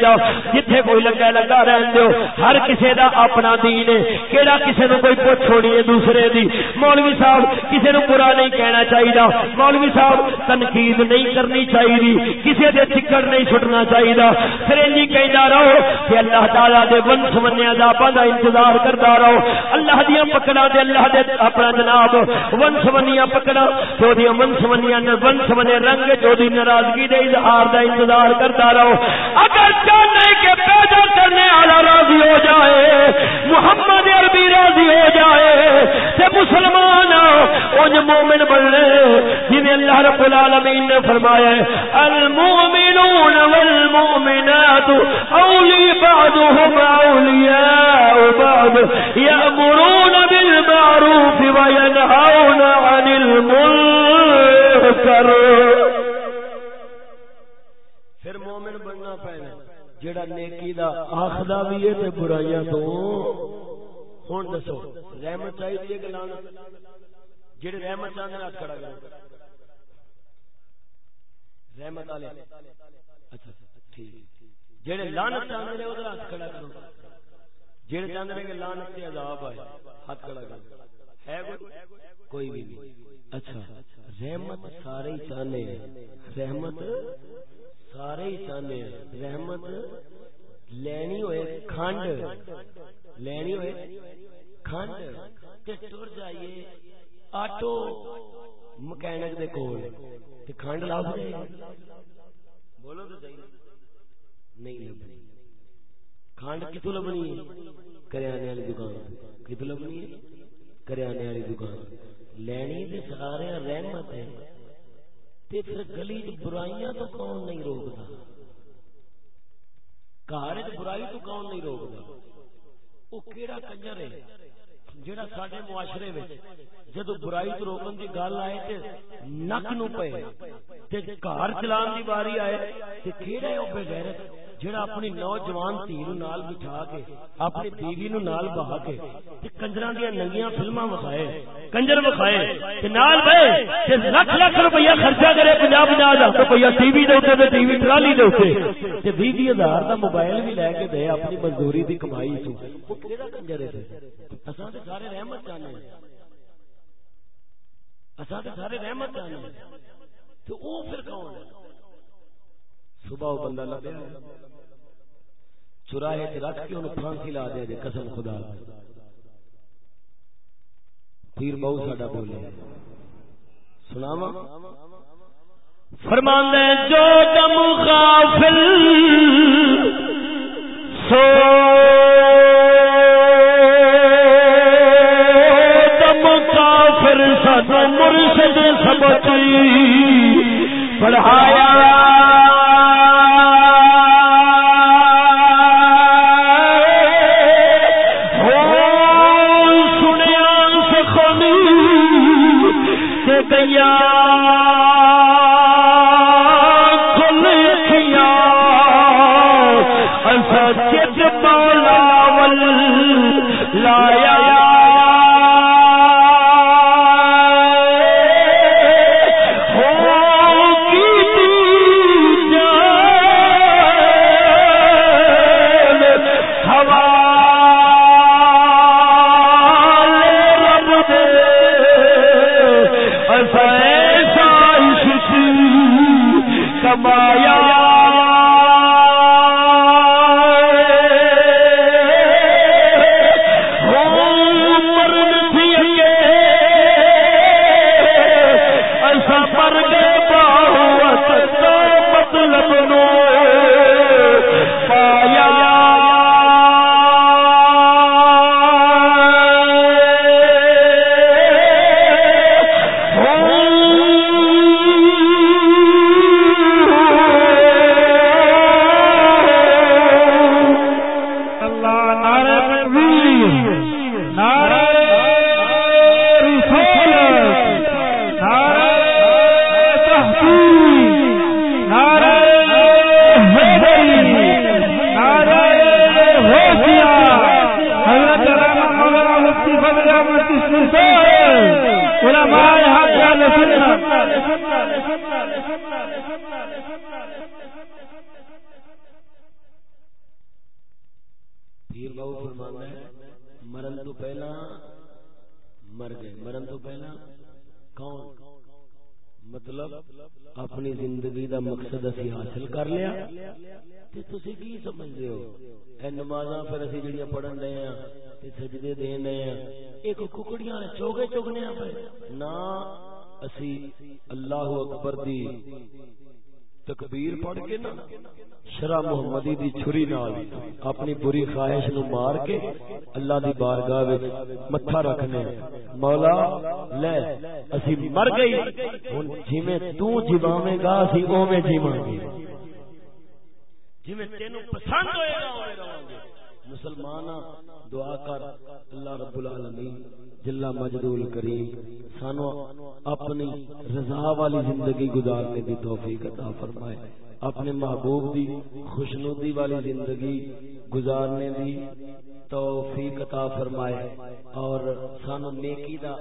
جتھے کوئی لگا لگا رہن دیو، ہر کسے دا اپنا دین ہے۔ کیڑا کسے نو کوئی پوچھ ہونی ہے دوسرے دی۔ مولوی صاحب، کسے نو برا نہیں کہنا چاہیے مولوی صاحب تنقید نہیں کرنی چاہیے کسے دے چکڑ نہیں چھٹنا چاہیے پھر انجی کہندا رہو کہ اللہ تعالی دے ون سمنیا دا پادا انتظار کردا رہو۔ اللہ دیاں پکڑا دے اللہ دے اپنا جناب ون سمنیا پکڑا تو دی ون سمنیا نے ون سمنے رنگ جو دی ناراضگی دے اظہار دا انتظار کردا رہو۔ اگر چاہتے کہ پیدا کرنے والا راضی ہو جائے، محمد عربی راضی ہو جائے، تے مسلمان ان مومن بننے جنہیں اللہ رب العالمین نے فرمایا ہے، المؤمنون والمؤمنات، اولی بعضهم اولیاء بعض یامرون بالمعروف وینهون عن المنکر۔ پھر مومن بننا پینا جڑا نیکی دا آخدا بھی ہے تے برائیاں تو ہن دسو، رحمت چاہیے کہ لعنت جڑے رحمت چاہندے ہاتھ کھڑا کرو۔ رحمت والے۔ اچھا ٹھیک۔ جڑے لعنت چاہندے نے ادھر ہاتھ کھڑا کرو۔ جڑے چاہندے نے کہ لعنت تے عذاب آئے، ہاتھ کھڑا کرو۔ ہے کوئی؟ بھی نہیں۔ اچھا رحمت سارے ہی چاہنے ہیں۔ رحمت سارے ہی چاہنے ہیں۔ رحمت لینی ہوئے کھنڈ۔ لینی ہوئے کھنڈ۔ تے ٹر جائیے آٹو۔ مکینک دے کول تے کھنڈ لا جائے بولو تو صحیح۔ نہیں لبنی۔ کھنڈ کتوں لبنی؟ ہے کریانے والی دکان۔ کتوں لبنی؟ ہے کریانے والی دکان۔ لینی تے سارے رحمت ہے۔ تے پھر گلی چ برائیاں تو کون نہیں روکتا گھر برائی تو کون نہیں روکتا وہ کیڑا کنجر ہے؟ جڑا ساڈے معاشرے وچ جدو برائی تو روکن دی گل آئے تے نک نو پے تے گھر چلان دی باری آئے تے کیڑا ہے او بے غیرت جڑا اپنی نوجوان دھی نو نال بٹھا کے، اپنی بیوی نو نال بہا کے تے کنجراں دی ننگیاں فلماں وکھائے، کنجر وکھائے تے نال بے تے لاکھ لاکھ روپیہ خرچہ کرے 50 50 روپیہ ٹی وی دے اوتے تے ٹی وی ٹرالی دے اوتے تے 20 ہزار دا موبائل بھی لے کے دے اپنی مزدوری دی کمائی تو او کیڑا کنجر ہے اساں تے سارے رحمت چاہنے اساں تے سارے رحمت چاہنے تو او پھر کون ہے؟ صبح وہ بندہ لبیا چراہے چ رکھ کے انہوں پھانسی لا دیا جی قسم خدا۔ پیر بہو ساڈا بولے سناوا فرمان جو دم غافل، سو بچی پڑھائے اپنی زندگی دا مقصد اسی حاصل کر لیا۔ تے تسی کی سمجھدے ہو؟ اے نمازاں پھر اسی جڑیاں پڑھن دے ہیں تے سجدے دین دے ہیں ایک ککڑیاں نے چوگے چگنے ہیں نہ اسی اللہ اکبر دی تکبیر پڑھ کے نا شرع محمدی دی چھری نال اپنی بری خواہش نو مار کے اللہ دی بارگاہ وچ متھا رکھنے۔ مولا، لے، اسی مر گئی۔ ہن جویں تو جیواویں گا، اسی اوویں جیواں گے۔ جویں تینو پسند ہوئے گا، اوویں رہاں گے۔ مسلمان دعا کر، اللہ رب العالمین جلا مجدول کریم سانو اپنی رضا والی زندگی گزارنے کی توفیق عطا فرمائے۔ اپنے محبوب دی، خوشنودی والی زندگی گزارنے دی توفیق عطا فرمائے۔ اور سانو نیکی دا